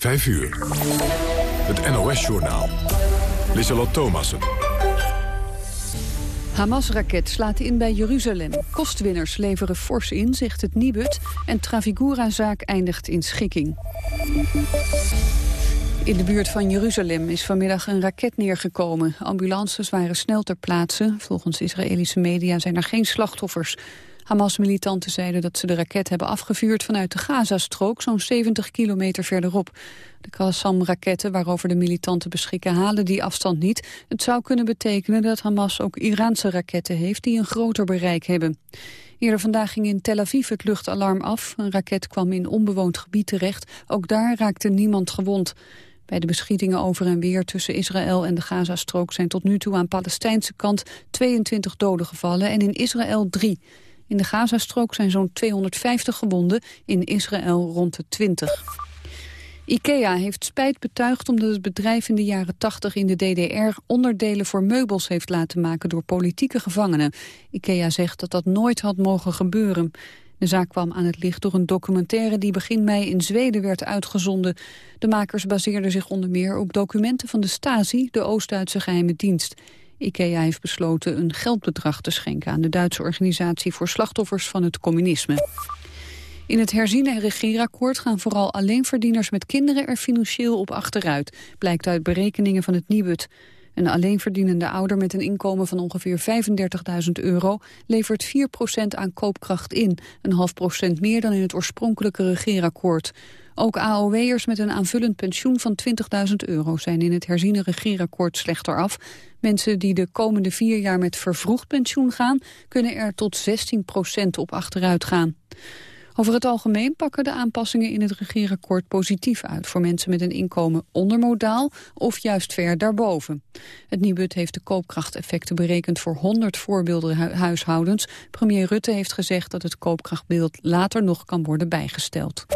5 uur. Het NOS-journaal. Lissalot Thomassen. Hamas-raket slaat in bij Jeruzalem. Kostwinners leveren fors in, zegt het Nibud. En Trafigura-zaak eindigt in schikking. In de buurt van Jeruzalem is vanmiddag een raket neergekomen. Ambulances waren snel ter plaatse. Volgens Israëlische media zijn er geen slachtoffers. Hamas-militanten zeiden dat ze de raket hebben afgevuurd vanuit de Gazastrook, zo'n 70 kilometer verderop. De Qassam-raketten waarover de militanten beschikken halen die afstand niet. Het zou kunnen betekenen dat Hamas ook Iraanse raketten heeft die een groter bereik hebben. Eerder vandaag ging in Tel Aviv het luchtalarm af. Een raket kwam in onbewoond gebied terecht. Ook daar raakte niemand gewond. Bij de beschietingen over en weer tussen Israël en de Gazastrook zijn tot nu toe aan Palestijnse kant 22 doden gevallen en in Israël drie. In de Gazastrook zijn zo'n 250 gewonden, in Israël rond de 20. IKEA heeft spijt betuigd omdat het bedrijf in de jaren 80 in de DDR onderdelen voor meubels heeft laten maken door politieke gevangenen. IKEA zegt dat dat nooit had mogen gebeuren. De zaak kwam aan het licht door een documentaire die begin mei in Zweden werd uitgezonden. De makers baseerden zich onder meer op documenten van de Stasi, de Oost-Duitse geheime dienst. IKEA heeft besloten een geldbedrag te schenken aan de Duitse organisatie voor slachtoffers van het communisme. In het herziene regeerakkoord gaan vooral alleenverdieners met kinderen er financieel op achteruit, blijkt uit berekeningen van het Nibud. Een alleenverdienende ouder met een inkomen van ongeveer 35.000 euro levert 4% aan koopkracht in, een half procent meer dan in het oorspronkelijke regeerakkoord. Ook AOW'ers met een aanvullend pensioen van 20.000 euro zijn in het herziene regeerakkoord slechter af. Mensen die de komende vier jaar met vervroegd pensioen gaan, kunnen er tot 16% op achteruit gaan. Over het algemeen pakken de aanpassingen in het regeerakkoord positief uit voor mensen met een inkomen onder modaal of juist ver daarboven. Het Nibud heeft de koopkrachteffecten berekend voor 100 voorbeelden huishoudens. Premier Rutte heeft gezegd dat het koopkrachtbeeld later nog kan worden bijgesteld.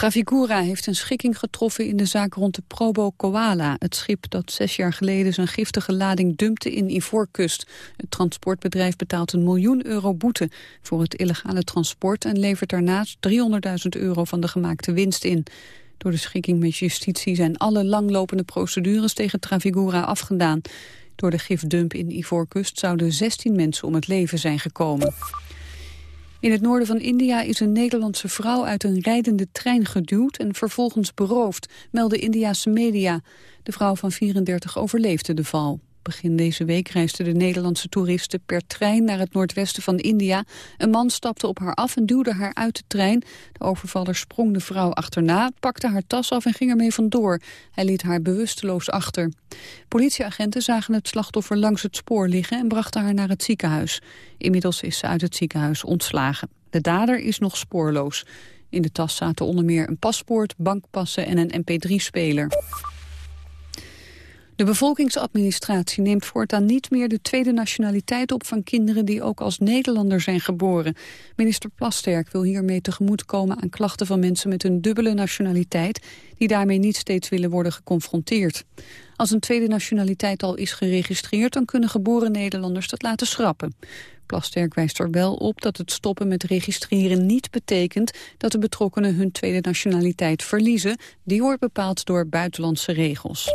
Trafigura heeft een schikking getroffen in de zaak rond de Probo Koala, het schip dat zes jaar geleden zijn giftige lading dumpte in Ivoorkust. Het transportbedrijf betaalt een miljoen euro boete voor het illegale transport en levert daarnaast 300.000 euro van de gemaakte winst in. Door de schikking met justitie zijn alle langlopende procedures tegen Trafigura afgedaan. Door de gifdump in Ivoorkust zouden 16 mensen om het leven zijn gekomen. In het noorden van India is een Nederlandse vrouw uit een rijdende trein geduwd en vervolgens beroofd, melden Indiase media. De vrouw van 34 overleefde de val. Begin deze week reisden de Nederlandse toeristen per trein naar het noordwesten van India. Een man stapte op haar af en duwde haar uit de trein. De overvaller sprong de vrouw achterna, pakte haar tas af en ging ermee vandoor. Hij liet haar bewusteloos achter. Politieagenten zagen het slachtoffer langs het spoor liggen en brachten haar naar het ziekenhuis. Inmiddels is ze uit het ziekenhuis ontslagen. De dader is nog spoorloos. In de tas zaten onder meer een paspoort, bankpassen en een mp3-speler. De bevolkingsadministratie neemt voortaan niet meer de tweede nationaliteit op van kinderen die ook als Nederlander zijn geboren. Minister Plasterk wil hiermee tegemoetkomen aan klachten van mensen met een dubbele nationaliteit die daarmee niet steeds willen worden geconfronteerd. Als een tweede nationaliteit al is geregistreerd, dan kunnen geboren Nederlanders dat laten schrappen. Plasterk wijst er wel op dat het stoppen met registreren niet betekent dat de betrokkenen hun tweede nationaliteit verliezen. Die wordt bepaald door buitenlandse regels.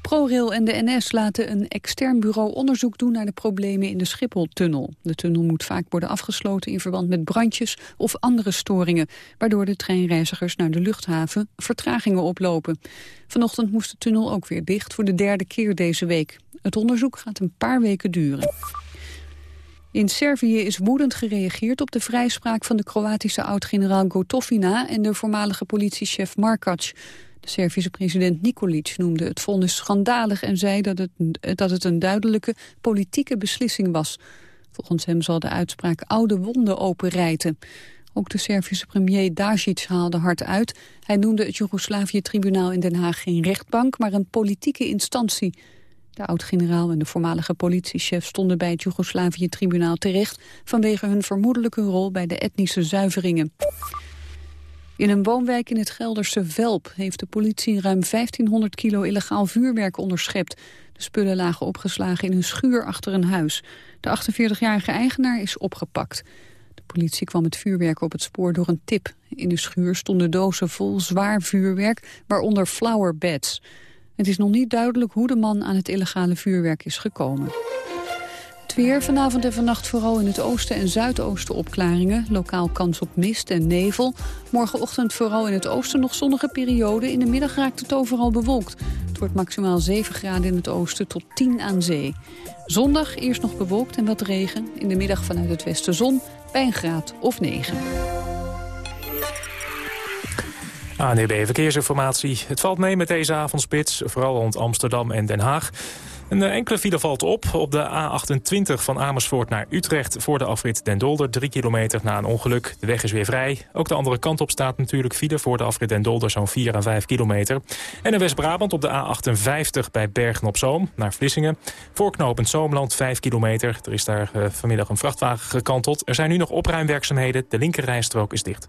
ProRail en de NS laten een extern bureau onderzoek doen naar de problemen in de Schipholtunnel. De tunnel moet vaak worden afgesloten in verband met brandjes of andere storingen, waardoor de treinreizigers naar de luchthaven vertragingen oplopen. Vanochtend moest de tunnel ook weer dicht voor de derde keer deze week. Het onderzoek gaat een paar weken duren. In Servië is woedend gereageerd op de vrijspraak van de Kroatische oud-generaal Gotovina en de voormalige politiechef Markac. De Servische president Nikolic noemde het vonnis schandalig en zei dat het, dat het een duidelijke politieke beslissing was. Volgens hem zal de uitspraak oude wonden openrijten. Ook de Servische premier Dacic haalde hard uit. Hij noemde het Joegoslavië-tribunaal in Den Haag geen rechtbank, maar een politieke instantie. De oud-generaal en de voormalige politiechef stonden bij het Joegoslavië-tribunaal terecht... vanwege hun vermoedelijke rol bij de etnische zuiveringen. In een woonwijk in het Gelderse Velp heeft de politie ruim 1500 kilo illegaal vuurwerk onderschept. De spullen lagen opgeslagen in een schuur achter een huis. De 48-jarige eigenaar is opgepakt. De politie kwam het vuurwerk op het spoor door een tip. In de schuur stonden dozen vol zwaar vuurwerk, waaronder flower beds. Het is nog niet duidelijk hoe de man aan het illegale vuurwerk is gekomen. Het weer vanavond en vannacht vooral in het oosten en zuidoosten opklaringen. Lokaal kans op mist en nevel. Morgenochtend vooral in het oosten nog zonnige periode. In de middag raakt het overal bewolkt. Het wordt maximaal 7 graden in het oosten tot 10 aan zee. Zondag eerst nog bewolkt en wat regen. In de middag vanuit het westen zon bij een graad of 9. ANEB Verkeersinformatie. Het valt mee met deze avondspits, vooral rond Amsterdam en Den Haag. Een eh, enkele file valt op op de A28 van Amersfoort naar Utrecht... voor de afrit Den Dolder, 3 kilometer na een ongeluk. De weg is weer vrij. Ook de andere kant op staat natuurlijk file voor de afrit Den Dolder... zo'n 4 à 5 kilometer. En in West-Brabant op de A58 bij Bergen-op-Zoom naar Vlissingen. Voorknopend Zoomland 5 kilometer. Er is daar uh, vanmiddag een vrachtwagen gekanteld. Er zijn nu nog opruimwerkzaamheden. De linkerrijstrook is dicht.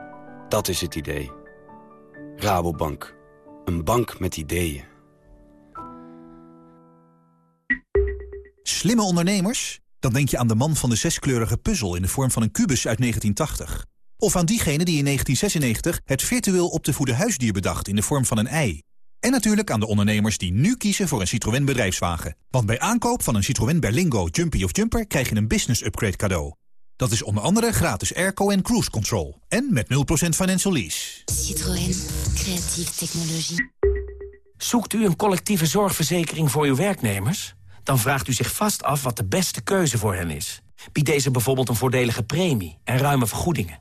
Dat is het idee. Rabobank. Een bank met ideeën. Slimme ondernemers? Dan denk je aan de man van de zeskleurige puzzel in de vorm van een kubus uit 1980. Of aan diegene die in 1996 het virtueel op te voeden huisdier bedacht in de vorm van een ei. En natuurlijk aan de ondernemers die nu kiezen voor een Citroën bedrijfswagen. Want bij aankoop van een Citroën Berlingo, Jumpy of Jumper krijg je een business upgrade cadeau. Dat is onder andere gratis airco en cruise control. En met 0% financial lease. Citroën. Creatieve technologie. Zoekt u een collectieve zorgverzekering voor uw werknemers? Dan vraagt u zich vast af wat de beste keuze voor hen is. Biedt deze bijvoorbeeld een voordelige premie en ruime vergoedingen?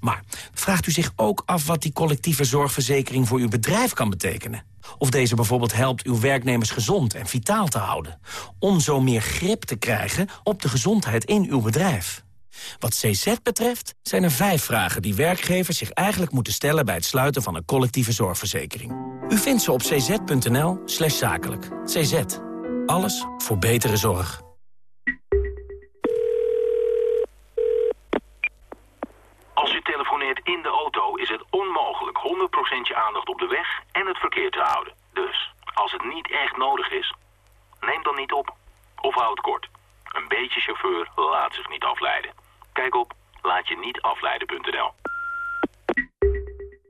Maar vraagt u zich ook af wat die collectieve zorgverzekering voor uw bedrijf kan betekenen? Of deze bijvoorbeeld helpt uw werknemers gezond en vitaal te houden? Om zo meer grip te krijgen op de gezondheid in uw bedrijf. Wat CZ betreft zijn er vijf vragen die werkgevers zich eigenlijk moeten stellen... bij het sluiten van een collectieve zorgverzekering. U vindt ze op cz.nl slash zakelijk. CZ. Alles voor betere zorg. Als u telefoneert in de auto is het onmogelijk 100% je aandacht op de weg en het verkeer te houden. Dus, als het niet echt nodig is, neem dan niet op. Of houd kort. Een beetje chauffeur laat zich niet afleiden. Kijk op laatje-niet-afleiden.nl.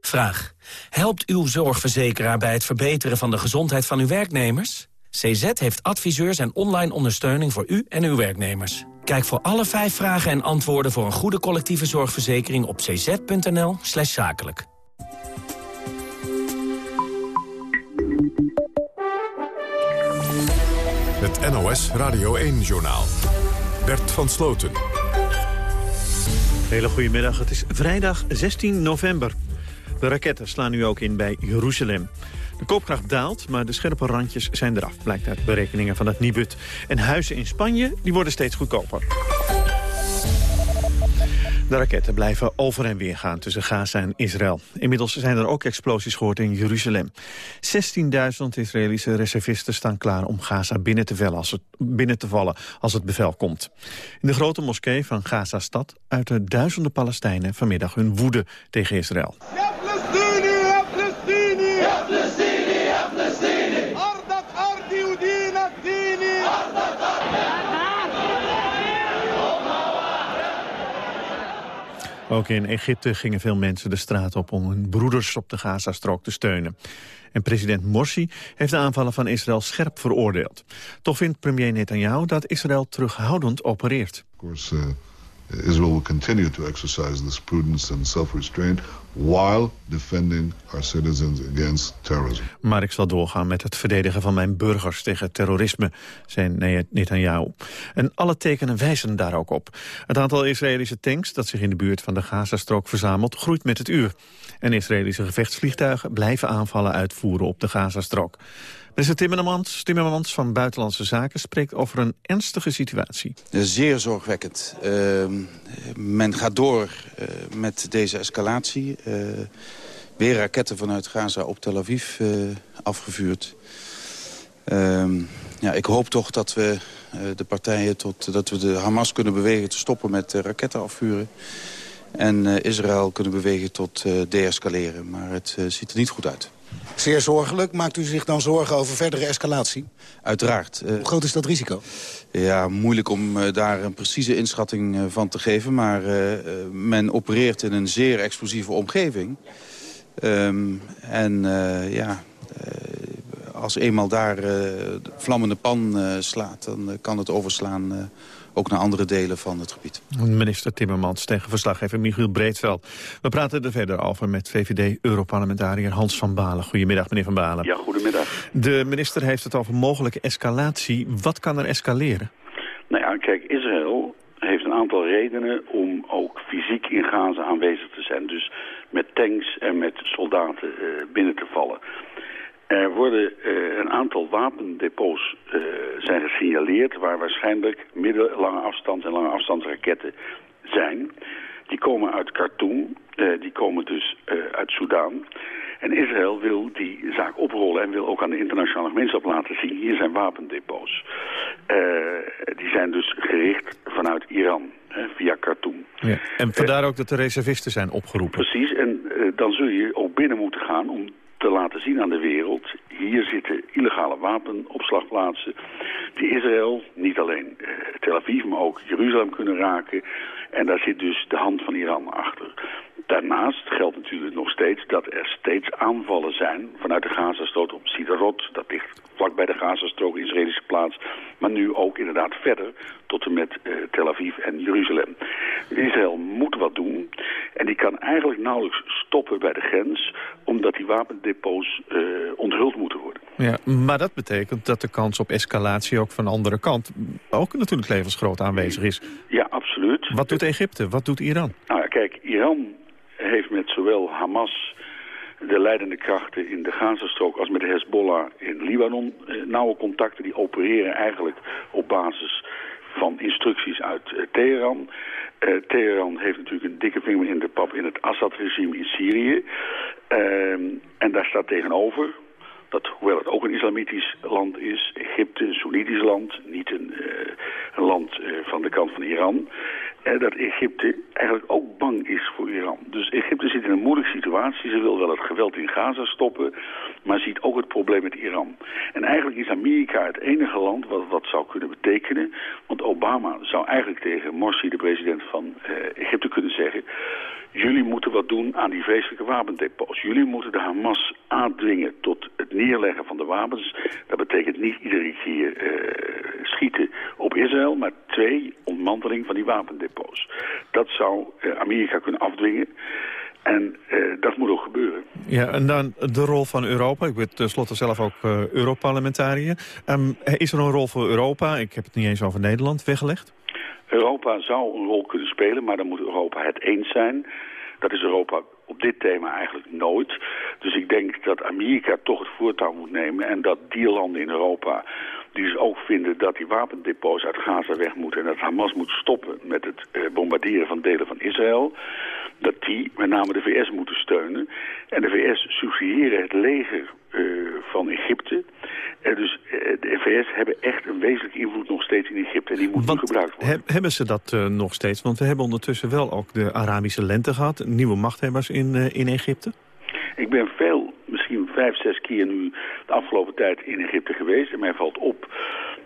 Vraag. Helpt uw zorgverzekeraar bij het verbeteren van de gezondheid van uw werknemers? CZ heeft adviseurs en online ondersteuning voor u en uw werknemers. Kijk voor alle vijf vragen en antwoorden voor een goede collectieve zorgverzekering op cz.nl slash zakelijk. Het NOS Radio 1-journaal. Bert van Sloten. Hele goedemiddag, het is vrijdag 16 november. De raketten slaan nu ook in bij Jeruzalem. De koopkracht daalt, maar de scherpe randjes zijn eraf... blijkt uit berekeningen van het Nibud. En huizen in Spanje die worden steeds goedkoper. De raketten blijven over en weer gaan tussen Gaza en Israël. Inmiddels zijn er ook explosies gehoord in Jeruzalem. 16.000 Israëlische reservisten staan klaar om Gaza binnen te, vallen als het, binnen te vallen als het bevel komt. In de grote moskee van Gaza-stad uiten duizenden Palestijnen vanmiddag hun woede tegen Israël. Ook in Egypte gingen veel mensen de straat op om hun broeders op de Gazastrook te steunen. En president Morsi heeft de aanvallen van Israël scherp veroordeeld. Toch vindt premier Netanyahu dat Israël terughoudend opereert. Uh, Israel will continue to exercise this prudence and self-restraint while defending our citizens against terrorism. Maar ik zal doorgaan met het verdedigen van mijn burgers tegen terrorisme, zei Netanyahu. En alle tekenen wijzen daar ook op. Het aantal Israëlische tanks dat zich in de buurt van de Gazastrook verzamelt groeit met het uur. En Israëlische gevechtsvliegtuigen blijven aanvallen uitvoeren op de Gazastrook. Minister Timmermans, Timmermans van Buitenlandse Zaken spreekt over een ernstige situatie. Zeer zorgwekkend. Uh, men gaat door uh, met deze escalatie. Uh, weer raketten vanuit Gaza op Tel Aviv afgevuurd. Ehm, ja, ik hoop toch dat we de partijen tot dat we de Hamas kunnen bewegen te stoppen met raketten afvuren. En Israël kunnen bewegen tot deescaleren. Maar het ziet er niet goed uit. Zeer zorgelijk. Maakt u zich dan zorgen over verdere escalatie? Uiteraard. Hoe groot is dat risico? Ja, moeilijk om uh, daar een precieze inschatting uh, van te geven. Maar men opereert in een zeer explosieve omgeving. Um, en ja, als eenmaal daar vlammende pan slaat... dan kan het overslaan ook naar andere delen van het gebied. Minister Timmermans tegen verslaggever Michiel Breedveld. We praten er verder over met VVD-Europarlementariër Hans van Balen. Goedemiddag, meneer van Balen. Ja, goedemiddag. De minister heeft het over mogelijke escalatie. Wat kan er escaleren? Nou ja, kijk, Israël heeft een aantal redenen om ook fysiek in Gaza aanwezig te zijn. Dus met tanks en met soldaten uh, binnen te vallen. Er worden uh, een aantal wapendepots uh, zijn gesignaleerd... waar waarschijnlijk middellange afstands- en lange afstandsraketten zijn. Die komen uit Khartoum, uh, die komen dus uit Soudaan. En Israël wil die zaak oprollen en wil ook aan de internationale gemeenschap laten zien... hier zijn wapendepots. die zijn dus gericht vanuit Iran, hè, via Khartoum. Ja. En vandaar ook dat de reservisten zijn opgeroepen. Precies, en dan zul je ook binnen moeten gaan... om te laten zien aan de wereld... hier zitten illegale wapenopslagplaatsen die Israël, niet alleen eh, Tel Aviv, maar ook Jeruzalem kunnen raken. En daar zit dus de hand van Iran achter. Daarnaast geldt natuurlijk nog steeds dat er steeds aanvallen zijn vanuit de Gazastrook op Siderot. Dat ligt vlak bij de Gazastrook, Israëlische plaats. Maar nu ook inderdaad verder tot en met uh, Tel Aviv en Jeruzalem. Israël moet wat doen en die kan eigenlijk nauwelijks stoppen bij de grens... omdat die wapendepots uh, onthuld moeten worden. Ja, maar dat betekent dat de kans op escalatie ook van de andere kant... ook natuurlijk levensgroot aanwezig is. Ja, absoluut. Wat doet Egypte? Wat doet Iran? Nou, kijk, Iran heeft met zowel Hamas de leidende krachten in de Gazastrook als met Hezbollah in Libanon eh, nauwe contacten. Die opereren eigenlijk op basis van instructies uit eh, Teheran. Uh, Teheran heeft natuurlijk een dikke vinger in de pap in het Assad-regime in Syrië. Uh, en daar staat tegenover dat hoewel het ook een islamitisch land is, Egypte, een Soenitisch land, niet een, een land van de kant van Iran, dat Egypte eigenlijk ook bang is voor Iran. Dus Egypte zit in een moeilijke situatie. Ze wil wel het geweld in Gaza stoppen, maar ziet ook het probleem met Iran. En eigenlijk is Amerika het enige land wat wat zou kunnen betekenen. Want Obama zou eigenlijk tegen Morsi, de president van Egypte, kunnen zeggen... Jullie moeten wat doen aan die vreselijke wapendepots. Jullie moeten de Hamas aandwingen tot het neerleggen van de wapens. Dat betekent niet iedere keer uh, schieten op Israël, maar twee, ontmanteling van die wapendepots. Dat zou uh, Amerika kunnen afdwingen. En uh, dat moet ook gebeuren. Ja, en dan de rol van Europa. Ik ben tenslotte zelf ook uh, Europarlementariër. Um, is er een rol voor Europa, ik heb het niet eens over Nederland, weggelegd? Europa zou een rol kunnen spelen, maar dan moet Europa het eens zijn. Dat is Europa op dit thema eigenlijk nooit. Dus ik denk dat Amerika toch het voortouw moet nemen... en dat die landen in Europa die dus ook vinden dat die wapendepots uit Gaza weg moeten... en dat Hamas moet stoppen met het uh, bombarderen van delen van Israël... dat die met name de VS moeten steunen. En de VS subsidiëren het leger uh, van Egypte. Uh, dus de VS hebben echt een wezenlijke invloed nog steeds in Egypte. En die moet nu gebruikt worden. He hebben ze dat nog steeds? Want we hebben ondertussen wel ook de Arabische lente gehad. Nieuwe machthebbers in, in Egypte. Ik ben veel, misschien vijf, zes keer nu de afgelopen tijd in Egypte geweest. En mij valt op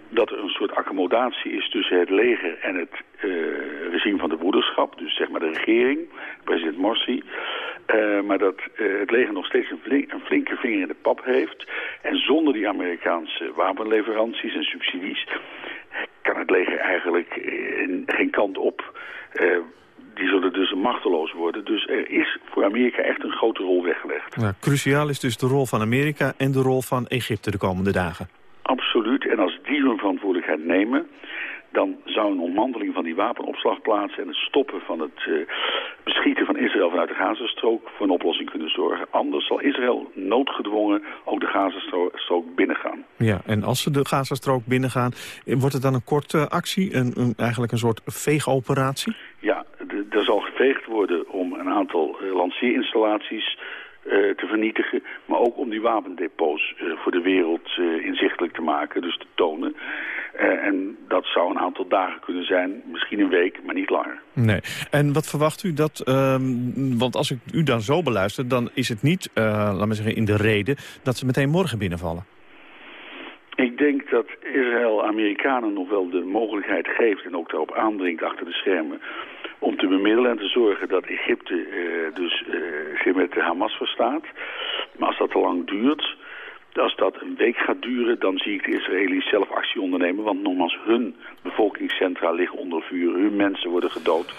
dat er een soort accommodatie is tussen het leger en het uh, regime van de broederschap. Dus zeg maar de regering, president Morsi. Uh, maar dat uh, het leger nog steeds een, een, flinke vinger in de pap heeft. En zonder die Amerikaanse wapenleveranties en subsidies kan het leger eigenlijk geen kant op die zullen dus machteloos worden. Dus er is voor Amerika echt een grote rol weggelegd. Nou, cruciaal is dus de rol van Amerika en de rol van Egypte de komende dagen. Absoluut. En als die hun verantwoordelijkheid nemen dan zou een ontmanteling van die wapenopslagplaatsen... en het stoppen van het uh, beschieten van Israël vanuit de Gazastrook voor een oplossing kunnen zorgen. Anders zal Israël noodgedwongen ook de Gazastrook binnengaan. Ja, en als ze de Gazastrook binnengaan, wordt het dan een korte actie? Een, een, eigenlijk een soort veegoperatie? Ja, er zal geveegd worden om een aantal uh, lanceerinstallaties uh, te vernietigen. Maar ook om die wapendepots uh, voor de wereld uh, inzichtelijk te maken, dus te tonen. en dat zou een aantal dagen kunnen zijn, misschien een week, maar niet langer. Nee. En wat verwacht u dat, ehm, want als ik u dan zo beluister... dan is het niet, laten we zeggen, in de reden dat ze meteen morgen binnenvallen. Denk dat Israël Amerikanen nog wel de mogelijkheid geeft... en ook daarop aandringt achter de schermen om te bemiddelen en te zorgen dat Egypte uh, dus uh, zich met de Hamas verstaat. Maar als dat te lang duurt, als dat een week gaat duren, dan zie ik de Israëli's zelf actie ondernemen. Want nogmaals, hun bevolkingscentra liggen onder vuur, hun mensen worden gedood.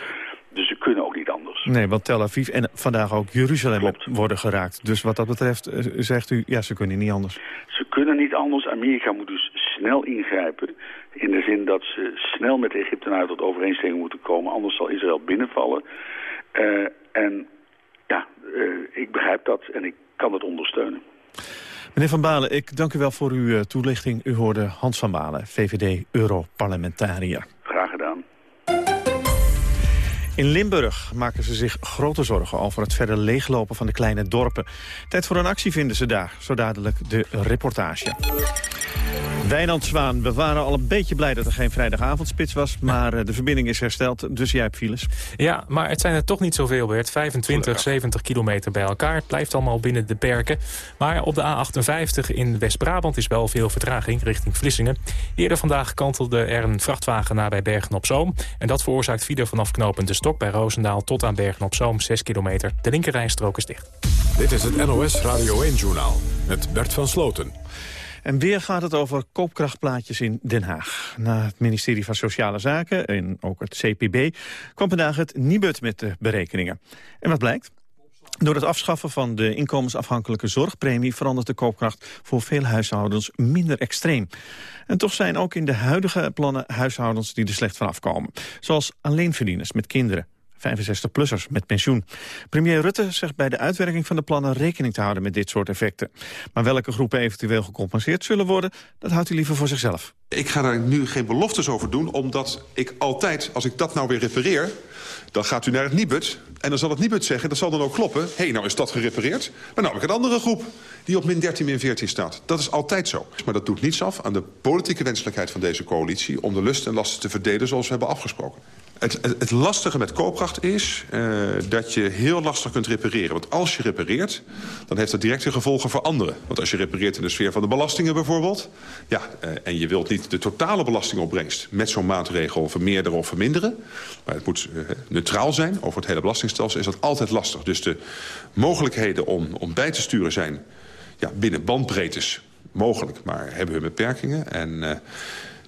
Dus ze kunnen ook niet anders. Nee, want Tel Aviv en vandaag ook Jeruzalem Klopt. worden geraakt. Dus wat dat betreft zegt u, ja, ze kunnen niet anders. Ze kunnen niet anders. Amerika moet dus snel ingrijpen. In de zin dat ze snel met de Egyptenaren tot overeenstemming moeten komen. Anders zal Israël binnenvallen. Uh, en ja, uh, ik begrijp dat en ik kan het ondersteunen. Meneer Van Balen, ik dank u wel voor uw toelichting. U hoorde Hans van Balen, VVD-Europarlementariër. In Limburg maken ze zich grote zorgen over het verder leeglopen van de kleine dorpen. Tijd voor een actie vinden ze daar. Zo dadelijk de reportage. Wijnand Zwaan, we waren al een beetje blij dat er geen vrijdagavondspits was... maar eh, de verbinding is hersteld, dus jij hebt files. Ja, maar het zijn er toch niet zoveel, Bert. 25, 70 kilometer bij elkaar. Het blijft allemaal binnen de perken. Maar op de A58 in West-Brabant is wel veel vertraging richting Vlissingen. Eerder vandaag kantelde er een vrachtwagen naar bij Bergen-op-Zoom. En dat veroorzaakt file vanaf knooppunt De Stok bij Roosendaal... tot aan Bergen-op-Zoom, 6 kilometer. De linkerrijstrook is dicht. Dit is het NOS Radio 1-journaal met Bert van Sloten. En weer gaat het over koopkrachtplaatjes in Den Haag. Na het ministerie van Sociale Zaken en ook het CPB... kwam vandaag het Nibud met de berekeningen. En wat blijkt? Door het afschaffen van de inkomensafhankelijke zorgpremie... verandert de koopkracht voor veel huishoudens minder extreem. En toch zijn ook in de huidige plannen huishoudens die er slecht van afkomen. Zoals alleenverdieners met kinderen. 65-plussers met pensioen. Premier Rutte zegt bij de uitwerking van de plannen rekening te houden met dit soort effecten. Maar welke groepen eventueel gecompenseerd zullen worden, dat houdt hij liever voor zichzelf. Ik ga daar nu geen beloftes over doen, omdat ik altijd, als ik dat nou weer refereer... dan gaat u naar het Nibud en dan zal het Nibud zeggen, dat zal dan ook kloppen... hé, hey, nou is dat gerepareerd, maar nou heb ik een andere groep... die op min 13, min 14 staat. Dat is altijd zo. Maar dat doet niets af aan de politieke wenselijkheid van deze coalitie... om de lust en lasten te verdelen zoals we hebben afgesproken. Het, het, lastige met koopkracht is uh, dat je heel lastig kunt repareren. Want als je repareert, dan heeft dat directe gevolgen voor anderen. Want als je repareert in de sfeer van de belastingen bijvoorbeeld... Ja, uh, en je wilt niet de totale belastingopbrengst met zo'n maatregel vermeerderen of verminderen... maar het moet uh, neutraal zijn over het hele belastingstelsel... is dat altijd lastig. Dus de mogelijkheden om, om bij te sturen zijn ja, binnen bandbreedtes mogelijk... maar hebben we beperkingen en...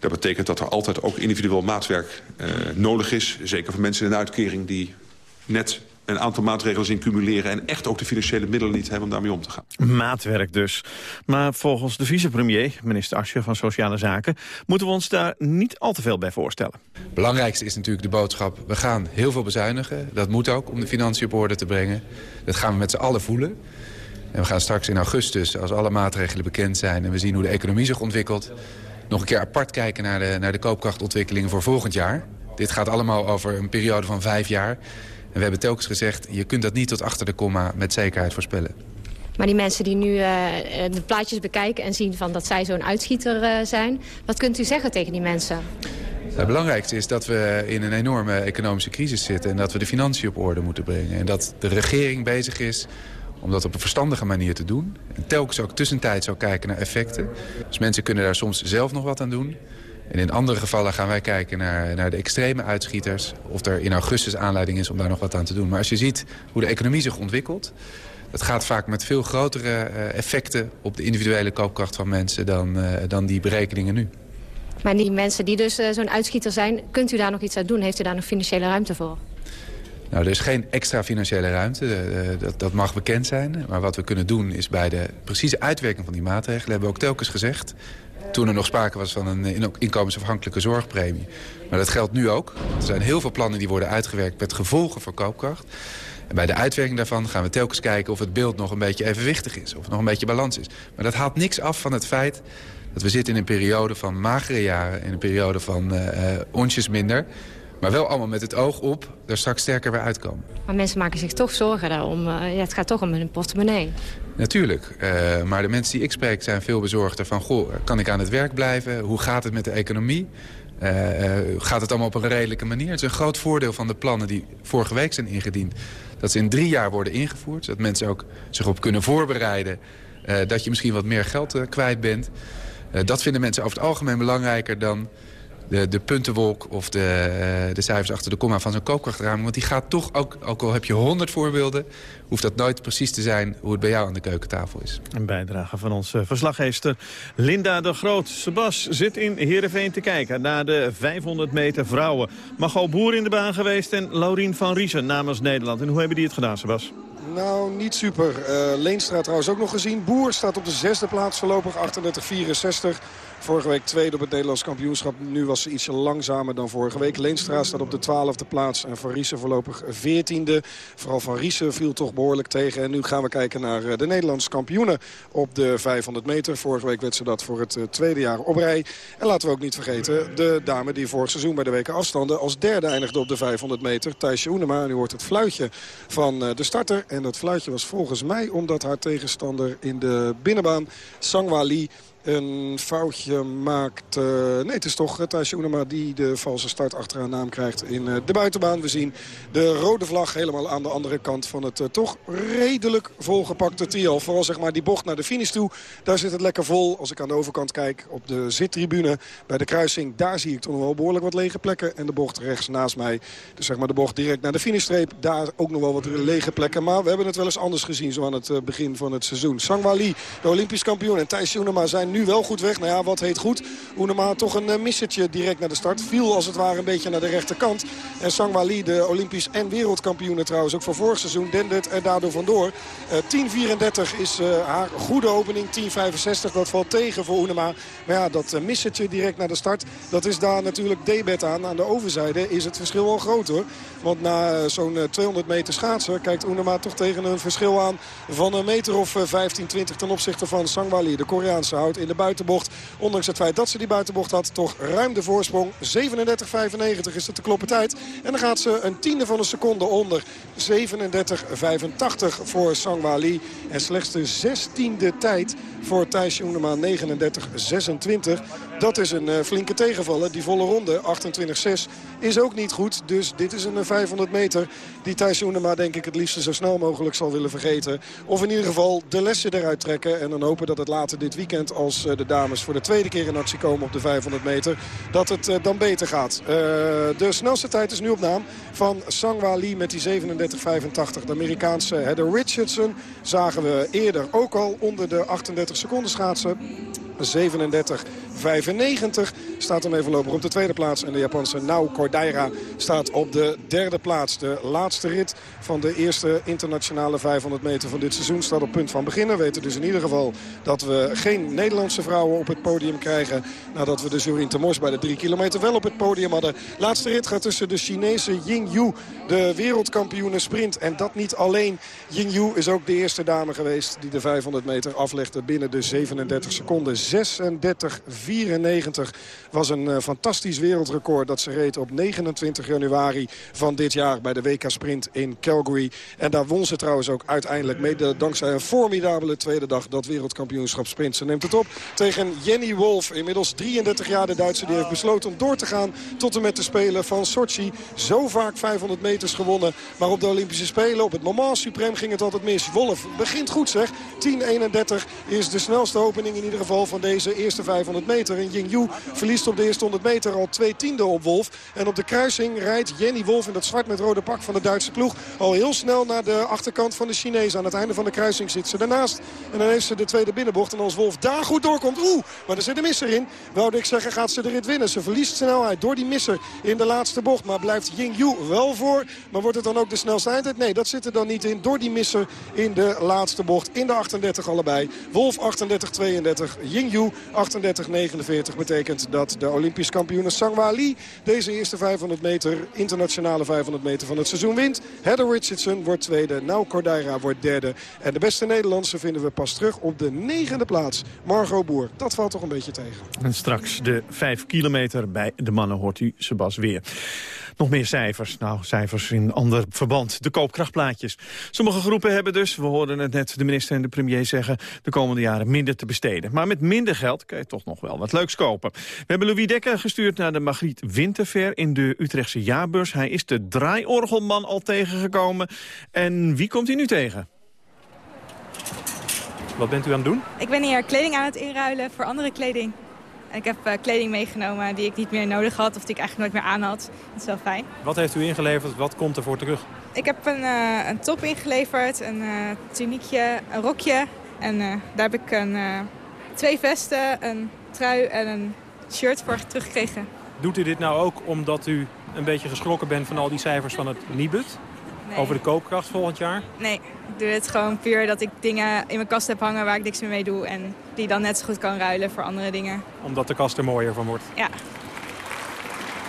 Dat betekent dat er altijd ook individueel maatwerk uh, nodig is. Zeker voor mensen in een uitkering die net een aantal maatregelen in cumuleren... en echt ook de financiële middelen niet hebben om daarmee om te gaan. Maatwerk dus. Maar volgens de vicepremier, minister Asje van Sociale Zaken... moeten we ons daar niet al te veel bij voorstellen. Het belangrijkste is natuurlijk de boodschap... we gaan heel veel bezuinigen. Dat moet ook om de financiën op orde te brengen. Dat gaan we met z'n allen voelen. En we gaan straks in augustus, als alle maatregelen bekend zijn... en we zien hoe de economie zich ontwikkelt nog een keer apart kijken naar de, naar de koopkrachtontwikkelingen voor volgend jaar. Dit gaat allemaal over een periode van vijf jaar. En we hebben telkens gezegd, je kunt dat niet tot achter de komma met zekerheid voorspellen. Maar die mensen die nu uh, de plaatjes bekijken en zien van dat zij zo'n uitschieter uh, zijn... wat kunt u zeggen tegen die mensen? Het belangrijkste is dat we in een enorme economische crisis zitten... en dat we de financiën op orde moeten brengen. En dat de regering bezig is om dat op een verstandige manier te doen. En telkens ook tussentijds ook kijken naar effecten. Dus mensen kunnen daar soms zelf nog wat aan doen. En in andere gevallen gaan wij kijken naar, naar de extreme uitschieters... of er in augustus aanleiding is om daar nog wat aan te doen. Maar als je ziet hoe de economie zich ontwikkelt... dat gaat vaak met veel grotere uh, effecten op de individuele koopkracht van mensen... dan, uh, dan die berekeningen nu. Maar die mensen die dus uh, zo'n uitschieter zijn... kunt u daar nog iets aan doen? Heeft u daar nog financiële ruimte voor? Nou, er is geen extra financiële ruimte, uh, dat, dat mag bekend zijn. Maar wat we kunnen doen is bij de precieze uitwerking van die maatregelen... hebben we ook telkens gezegd... toen er nog sprake was van een inkomensafhankelijke zorgpremie. Maar dat geldt nu ook. Er zijn heel veel plannen die worden uitgewerkt met gevolgen voor koopkracht. En bij de uitwerking daarvan gaan we telkens kijken of het beeld nog een beetje evenwichtig is. Of nog een beetje balans is. Maar dat haalt niks af van het feit dat we zitten in een periode van magere jaren. In een periode van uh, onsjes minder. Maar wel allemaal met het oog op er straks sterker weer uitkomen. Maar mensen maken zich toch zorgen daarom. Uh, ja, het gaat toch om hun portemonnee. Natuurlijk. Uh, maar de mensen die ik spreek zijn veel bezorgder van... Goh, kan ik aan het werk blijven? Hoe gaat het met de economie? Uh, gaat het allemaal op een redelijke manier? Het is een groot voordeel van de plannen die vorige week zijn ingediend. Dat ze in drie jaar worden ingevoerd. Zodat mensen ook zich op kunnen voorbereiden... Uh, dat je misschien wat meer geld kwijt bent. dat vinden mensen over het algemeen belangrijker dan de, de puntenwolk of de, eh, de cijfers achter de komma van zo'n koopkrachtraming. Want die gaat toch, ook, ook al heb je honderd voorbeelden... hoeft dat nooit precies te zijn hoe het bij jou aan de keukentafel is. Een bijdrage van onze verslaggever Linda de Groot. Sebas zit in Heerenveen te kijken naar de 500 meter vrouwen. Mago Boer in de baan geweest en Laurien van Riesen namens Nederland. En hoe hebben die het gedaan, Sebas? Nou, niet super. Uh, Leenstra trouwens ook nog gezien. Boer staat op de zesde plaats voorlopig, 38-64. Vorige week tweede op het Nederlands kampioenschap. Nu was ze ietsje langzamer dan vorige week. Leenstra staat op de twaalfde plaats en Van Riesen voorlopig veertiende. Vooral Van Riesen viel toch behoorlijk tegen. En nu gaan we kijken naar eh, de Nederlandse kampioenen op de 500 meter. Vorige week werd ze dat voor het eh, tweede jaar op rij. En laten we ook niet vergeten de dame die vorig seizoen bij de weken afstanden... als derde eindigde op de 500 meter, Thijsje Oenema. En nu hoort het fluitje van de starter. En dat fluitje was volgens mij omdat haar tegenstander in de binnenbaan, Sangwa Lee een foutje maakt. nee, het is toch Thijs Unema die de valse start achter haar naam krijgt in uh, de buitenbaan. We zien de rode vlag helemaal aan de andere kant van het toch redelijk volgepakte trial. Vooral zeg maar die bocht naar de finish toe. Daar zit het lekker vol. Als ik aan de overkant kijk op de zittribune bij de kruising. Daar zie ik toch nog wel behoorlijk wat lege plekken. En de bocht rechts naast mij. Dus zeg maar de bocht direct naar de finishstreep. Daar ook nog wel wat lege plekken. Maar we hebben het wel eens anders gezien zo aan het begin van het seizoen. Sangwa Lee, de Olympisch kampioen en Thijs Unema zijn nu wel goed weg. Nou ja, wat heet goed? Oenema toch een uh, missertje direct naar de start. Viel als het ware een beetje naar de rechterkant. En Sangwa Lee, de Olympisch en wereldkampioen trouwens ook van vorig seizoen, dendert er daardoor vandoor. Uh, 10.34 is uh, haar goede opening. 10.65, dat valt tegen voor Oenema. Maar ja, dat missertje direct naar de start, dat is daar natuurlijk debet aan. Aan de overzijde is het verschil al groot hoor. Want na zo'n 200 meter schaatsen kijkt Oenema toch tegen een verschil aan van een meter of 15, 20 ten opzichte van Sangwa Lee. De Koreaanse houdt in de buitenbocht. Ondanks het feit dat ze die buitenbocht had, toch ruim de voorsprong. 37,95 is het de kloppen tijd. En dan gaat ze een tiende van een seconde onder. 37,85 voor Sangwa Lee. En slechts de zestiende tijd voor Thijs Joenema 39,26. Dat is een uh, flinke tegenvaller. Die volle ronde, 28,6, is ook niet goed. Dus dit is een 500 meter die Thijs Joenema denk ik het liefst zo snel mogelijk zal willen vergeten. Of in ieder geval de lessen eruit trekken. En dan hopen dat het later dit weekend als uh, de dames voor de tweede keer in actie komen op de 500 meter. Dat het dan beter gaat. de snelste tijd is nu op naam van Sangwa Lee met die 37,85. De Amerikaanse Heather Richardson zagen we eerder ook al onder de 38 seconden schaatsen. 37 95 staat ermee voorlopig op de tweede plaats. En de Japanse Nao Cordaira staat op de derde plaats. De laatste rit van de eerste internationale 500 meter van dit seizoen staat op punt van beginnen. We weten dus in ieder geval dat we geen Nederlandse vrouwen op het podium krijgen. Nadat we de Jorien Temors bij de 3 kilometer wel op het podium hadden. Laatste rit gaat tussen de Chinese Ying Yu, de wereldkampioene sprint. En dat niet alleen. Ying Yu is ook de eerste dame geweest die de 500 meter aflegde binnen de 37 seconden. 36 94 was een uh, fantastisch wereldrecord dat ze reed op 29 januari van dit jaar bij de WK Sprint in Calgary. En daar won ze trouwens ook uiteindelijk mede dankzij een formidabele tweede dag dat wereldkampioenschap sprint. Ze neemt het op tegen Jenny Wolf, inmiddels 33 jaar de Duitse. Die heeft besloten om door te gaan tot en met de Spelen van Sochi. Zo vaak 500 meters gewonnen, maar op de Olympische Spelen, op het moment suprem ging het altijd mis. Wolf begint goed zeg, 10.31 is de snelste opening in ieder geval van deze eerste 500 meter. En Ying verliest op de eerste 100 meter al twee tiende op Wolf. En op de kruising rijdt Jenny Wolf in dat zwart met rode pak van de Duitse ploeg... al heel snel naar de achterkant van de Chinees. Aan het einde van de kruising zit ze daarnaast. En dan heeft ze de tweede binnenbocht. En als Wolf daar goed doorkomt, oeh, maar er zit een misser in. Woude ik zeggen, gaat ze de rit winnen. Ze verliest snelheid door die misser in de laatste bocht. Maar blijft Ying Yu wel voor. Maar wordt het dan ook de snelste eindtijd? Nee, dat zit er dan niet in. Door die misser in de laatste bocht. In de 38 allebei. Wolf 38-32, Ying Yu 38-9. 1.49 betekent dat de Olympisch kampioen Sangwa Lee... deze eerste 500 meter, internationale 500 meter van het seizoen wint. Heather Richardson wordt tweede, Nou Cordaira wordt derde. En de beste Nederlandse vinden we pas terug op de negende plaats. Margot Boer, dat valt toch een beetje tegen. En straks de 5 kilometer bij de mannen hoort u Sebas weer. Nog meer cijfers. Nou, cijfers in ander verband. De koopkrachtplaatjes. Sommige groepen hebben dus, we hoorden het net de minister en de premier zeggen... de komende jaren minder te besteden. Maar met minder geld kan je toch nog wel wat leuks kopen. We hebben Louis Dekker gestuurd naar de Magriet Winterfair in de Utrechtse jaarbeurs. Hij is de draaiorgelman al tegengekomen. En wie komt hij nu tegen? Wat bent u aan het doen? Ik ben hier kleding aan het inruilen voor andere kleding. Ik heb uh, kleding meegenomen die ik niet meer nodig had of die ik eigenlijk nooit meer aan had. Dat is wel fijn. Wat heeft u ingeleverd? Wat komt er voor terug? Ik heb een, uh, een top ingeleverd, een uh, tuniekje, een rokje. En daar heb ik een, twee vesten, een trui en een shirt voor teruggekregen. Doet u dit nou ook omdat u een beetje geschrokken bent van al die cijfers van het Nibud? Nee. Over de koopkracht volgend jaar? Nee, ik doe het gewoon puur dat ik dingen in mijn kast heb hangen waar ik niks meer mee doe. En die dan net zo goed kan ruilen voor andere dingen. Omdat de kast er mooier van wordt? Ja.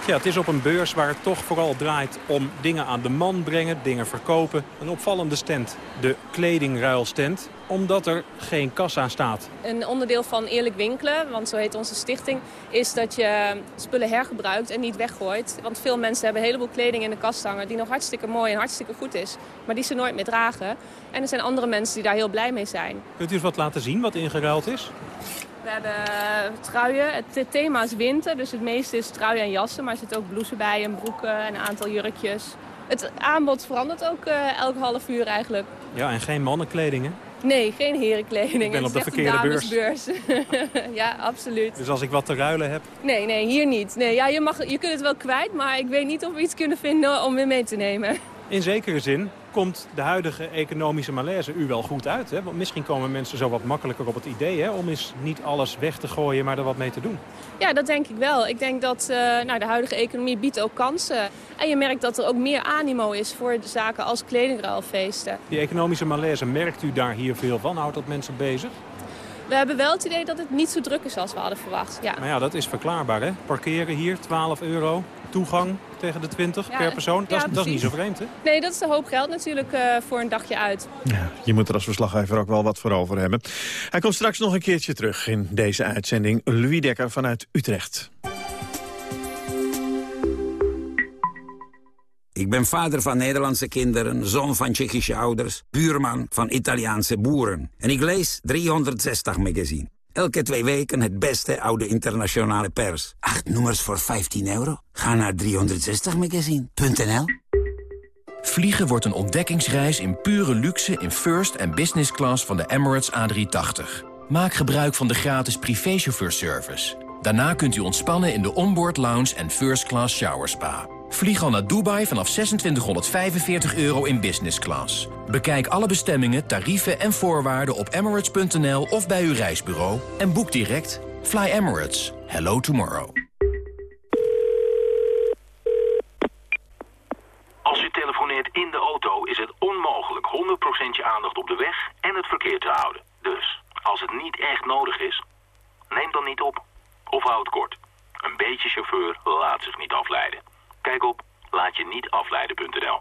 Ja, het is op een beurs waar het toch vooral draait om dingen aan de man brengen, dingen verkopen. Een opvallende stand, de kledingruilstand, omdat er geen kassa staat. Een onderdeel van eerlijk winkelen, want zo heet onze stichting, is dat je spullen hergebruikt en niet weggooit. Want veel mensen hebben een heleboel kleding in de kast hangen die nog hartstikke mooi en hartstikke goed is, maar die ze nooit meer dragen. En er zijn andere mensen die daar heel blij mee zijn. Kunt u eens wat laten zien wat ingeruild is? We hebben truien. Het thema is winter, dus het meeste is truien en jassen. Maar er zitten ook blouses bij en broeken en een aantal jurkjes. Het aanbod verandert ook uh, elk half uur eigenlijk. Ja, en geen mannenkleding, hè? Nee, geen herenkleding. Ik ben op de verkeerde beurs. ja, absoluut. Dus als ik wat te ruilen heb? Nee, nee, hier niet. Nee, ja, je, mag, je kunt het wel kwijt, maar ik weet niet of we iets kunnen vinden om weer mee te nemen. In zekere zin komt de huidige economische malaise u wel goed uit. Hè? Want misschien komen mensen zo wat makkelijker op het idee... Hè? om eens niet alles weg te gooien, maar er wat mee te doen. Ja, dat denk ik wel. Ik denk dat uh, nou, de huidige economie biedt ook kansen. En je merkt dat er ook meer animo is voor de zaken als kledingruilfeesten. Die economische malaise, merkt u daar hier veel van? Houdt dat mensen bezig? We hebben wel het idee dat het niet zo druk is als we hadden verwacht. Ja. Maar ja, dat is verklaarbaar, hè? Parkeren hier, 12 euro. Toegang tegen de 20 Ja, per persoon. Dat, ja, is, dat is niet zo vreemd, hè? Nee, dat is een hoop geld natuurlijk uh, voor een dagje uit. Ja, je moet er als verslaggever ook wel wat voor over hebben. Hij komt straks nog een keertje terug in deze uitzending. Louis Dekker vanuit Utrecht. Ik ben vader van Nederlandse kinderen, zoon van Tsjechische ouders, buurman van Italiaanse boeren. En ik lees 360 magazine. Elke twee weken het beste oude internationale pers. Acht nummers voor 15 euro? Ga naar 360magazine.nl Vliegen wordt een ontdekkingsreis in pure luxe in first en business class van de Emirates A380. Maak gebruik van de gratis privéchauffeurservice. Daarna kunt u ontspannen in de onboard lounge en first class shower spa. Vlieg al naar Dubai vanaf 2645 euro in business class. Bekijk alle bestemmingen, tarieven en voorwaarden op emirates.nl of bij uw reisbureau. En boek direct. Fly Emirates. Hello tomorrow. Als u telefoneert in de auto is het onmogelijk 100% je aandacht op de weg en het verkeer te houden. Dus, als het niet echt nodig is, neem dan niet op. Of houd kort. Een beetje chauffeur laat zich niet afleiden. Kijk op laatje-niet-afleiden.nl.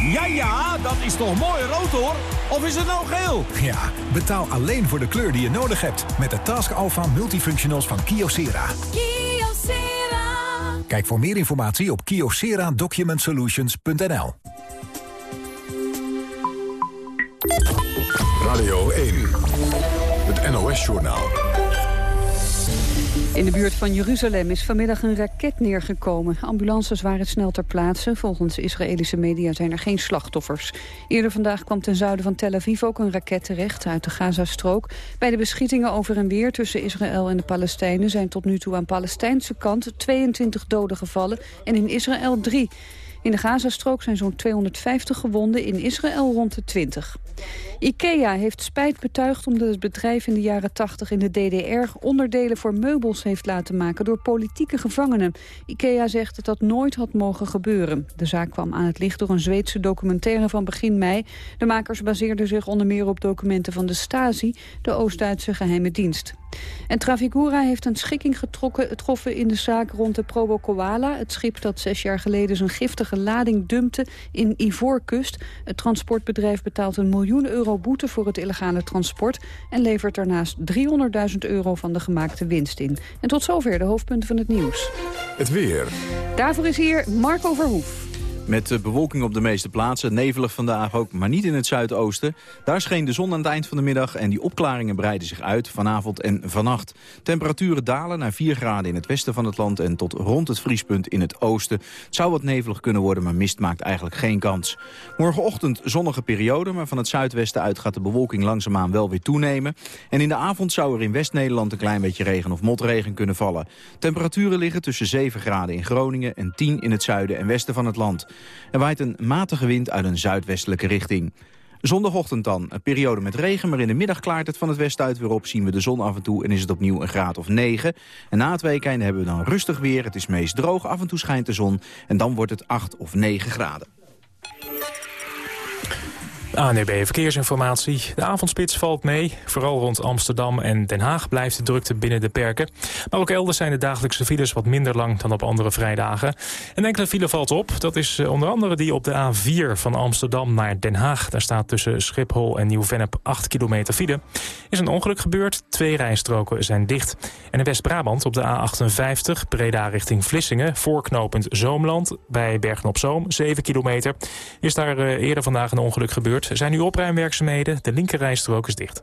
Ja, ja, dat is toch mooi rood hoor. Of is het nou geel? Ja, betaal alleen voor de kleur die je nodig hebt. Met de Task Alpha Multifunctionals van Kyocera. Kyocera. Kijk voor meer informatie op kyocera-document-solutions.nl. Radio 1, het NOS-journaal. In de buurt van Jeruzalem is vanmiddag een raket neergekomen. Ambulances waren snel ter plaatse. Volgens Israëlische media zijn er geen slachtoffers. Eerder vandaag kwam ten zuiden van Tel Aviv ook een raket terecht uit de Gazastrook. Bij de beschietingen over en weer tussen Israël en de Palestijnen... zijn tot nu toe aan Palestijnse kant 22 doden gevallen en in Israël drie. In de Gazastrook zijn zo'n 250 gewonden, in Israël rond de 20. IKEA heeft spijt betuigd omdat het bedrijf in de jaren 80 in de DDR onderdelen voor meubels heeft laten maken door politieke gevangenen. IKEA zegt dat dat nooit had mogen gebeuren. De zaak kwam aan het licht door een Zweedse documentaire van begin mei. De makers baseerden zich onder meer op documenten van de Stasi, de Oost-Duitse geheime dienst. En Trafigura heeft een schikking getrokken, getroffen in de zaak rond de Probo Koala. Het schip dat zes jaar geleden zijn giftige lading dumpte in Ivoorkust. Het transportbedrijf betaalt een miljoen euro boete voor het illegale transport... en levert daarnaast 300.000 euro van de gemaakte winst in. En tot zover de hoofdpunten van het nieuws. Het weer. Daarvoor is hier Marco Verhoef. Met bewolking op de meeste plaatsen, nevelig vandaag ook, maar niet in het zuidoosten. Daar scheen de zon aan het eind van de middag en die opklaringen breiden zich uit vanavond en vannacht. Temperaturen dalen naar 4 graden in het westen van het land en tot rond het vriespunt in het oosten. Het zou wat nevelig kunnen worden, maar mist maakt eigenlijk geen kans. Morgenochtend zonnige periode, maar van het zuidwesten uit gaat de bewolking langzaamaan wel weer toenemen. En in de avond zou er in West-Nederland een klein beetje regen of motregen kunnen vallen. Temperaturen liggen tussen 7 graden in Groningen en 10 in het zuiden en westen van het land. Er waait een matige wind uit een zuidwestelijke richting. Zondagochtend dan, een periode met regen, maar in de middag klaart het van het westen uit weer op. Zien we de zon af en toe en is het opnieuw een graad of 9. En na het weekend hebben we dan rustig weer. Het is meest droog, af en toe schijnt de zon. En dan wordt het 8 of 9 graden. ANEB Verkeersinformatie. De avondspits valt mee. Vooral rond Amsterdam en Den Haag blijft de drukte binnen de perken. Maar ook elders zijn de dagelijkse files wat minder lang dan op andere vrijdagen. Een enkele file valt op. Dat is eh, onder andere die op de A4 van Amsterdam naar Den Haag. Daar staat tussen Schiphol en Nieuw-Vennep 8 kilometer file. Is een ongeluk gebeurd. Twee rijstroken zijn dicht. En in West-Brabant op de A58 Breda richting Vlissingen... voorknopend Zoomland bij Bergen-op-Zoom 7 kilometer. Is daar eh, eerder vandaag een ongeluk gebeurd. Er zijn nu opruimwerkzaamheden. De linkerrijstrook is dicht.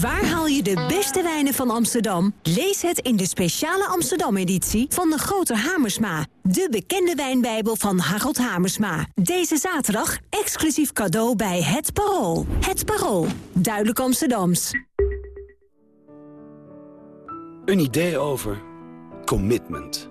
Waar haal je de beste wijnen van Amsterdam? Lees het in de speciale Amsterdam-editie van de Grote Hamersma. De bekende wijnbijbel van Harold Hamersma. Deze zaterdag exclusief cadeau bij Het Parool. Het Parool. Duidelijk Amsterdams. Een idee over commitment.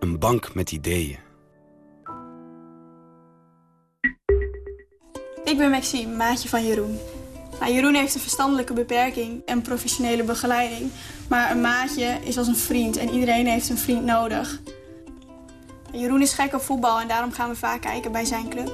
Een bank met ideeën. Ik ben Maxime, maatje van Jeroen. Nou, Jeroen heeft een verstandelijke beperking en professionele begeleiding. Maar een maatje is als een vriend en iedereen heeft een vriend nodig. Jeroen is gek op voetbal en daarom gaan we vaak kijken bij zijn club.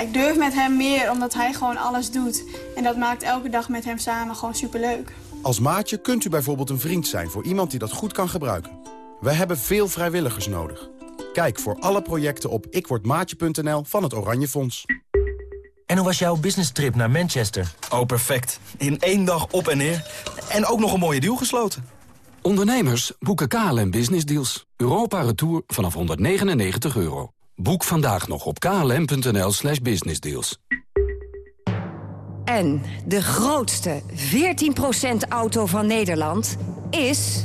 Ik durf met hem meer omdat hij gewoon alles doet. En dat maakt elke dag met hem samen gewoon superleuk. Als maatje kunt u bijvoorbeeld een vriend zijn voor iemand die dat goed kan gebruiken. We hebben veel vrijwilligers nodig. Kijk voor alle projecten op ikwordmaatje.nl van het Oranje Fonds. En hoe was jouw business trip naar Manchester? Oh, perfect. In één dag op en neer. En ook nog een mooie deal gesloten. Ondernemers boeken KLM Business Deals. Europa Retour vanaf 199 euro. Boek vandaag nog op klm.nl slash businessdeals. En de grootste 14% auto van Nederland is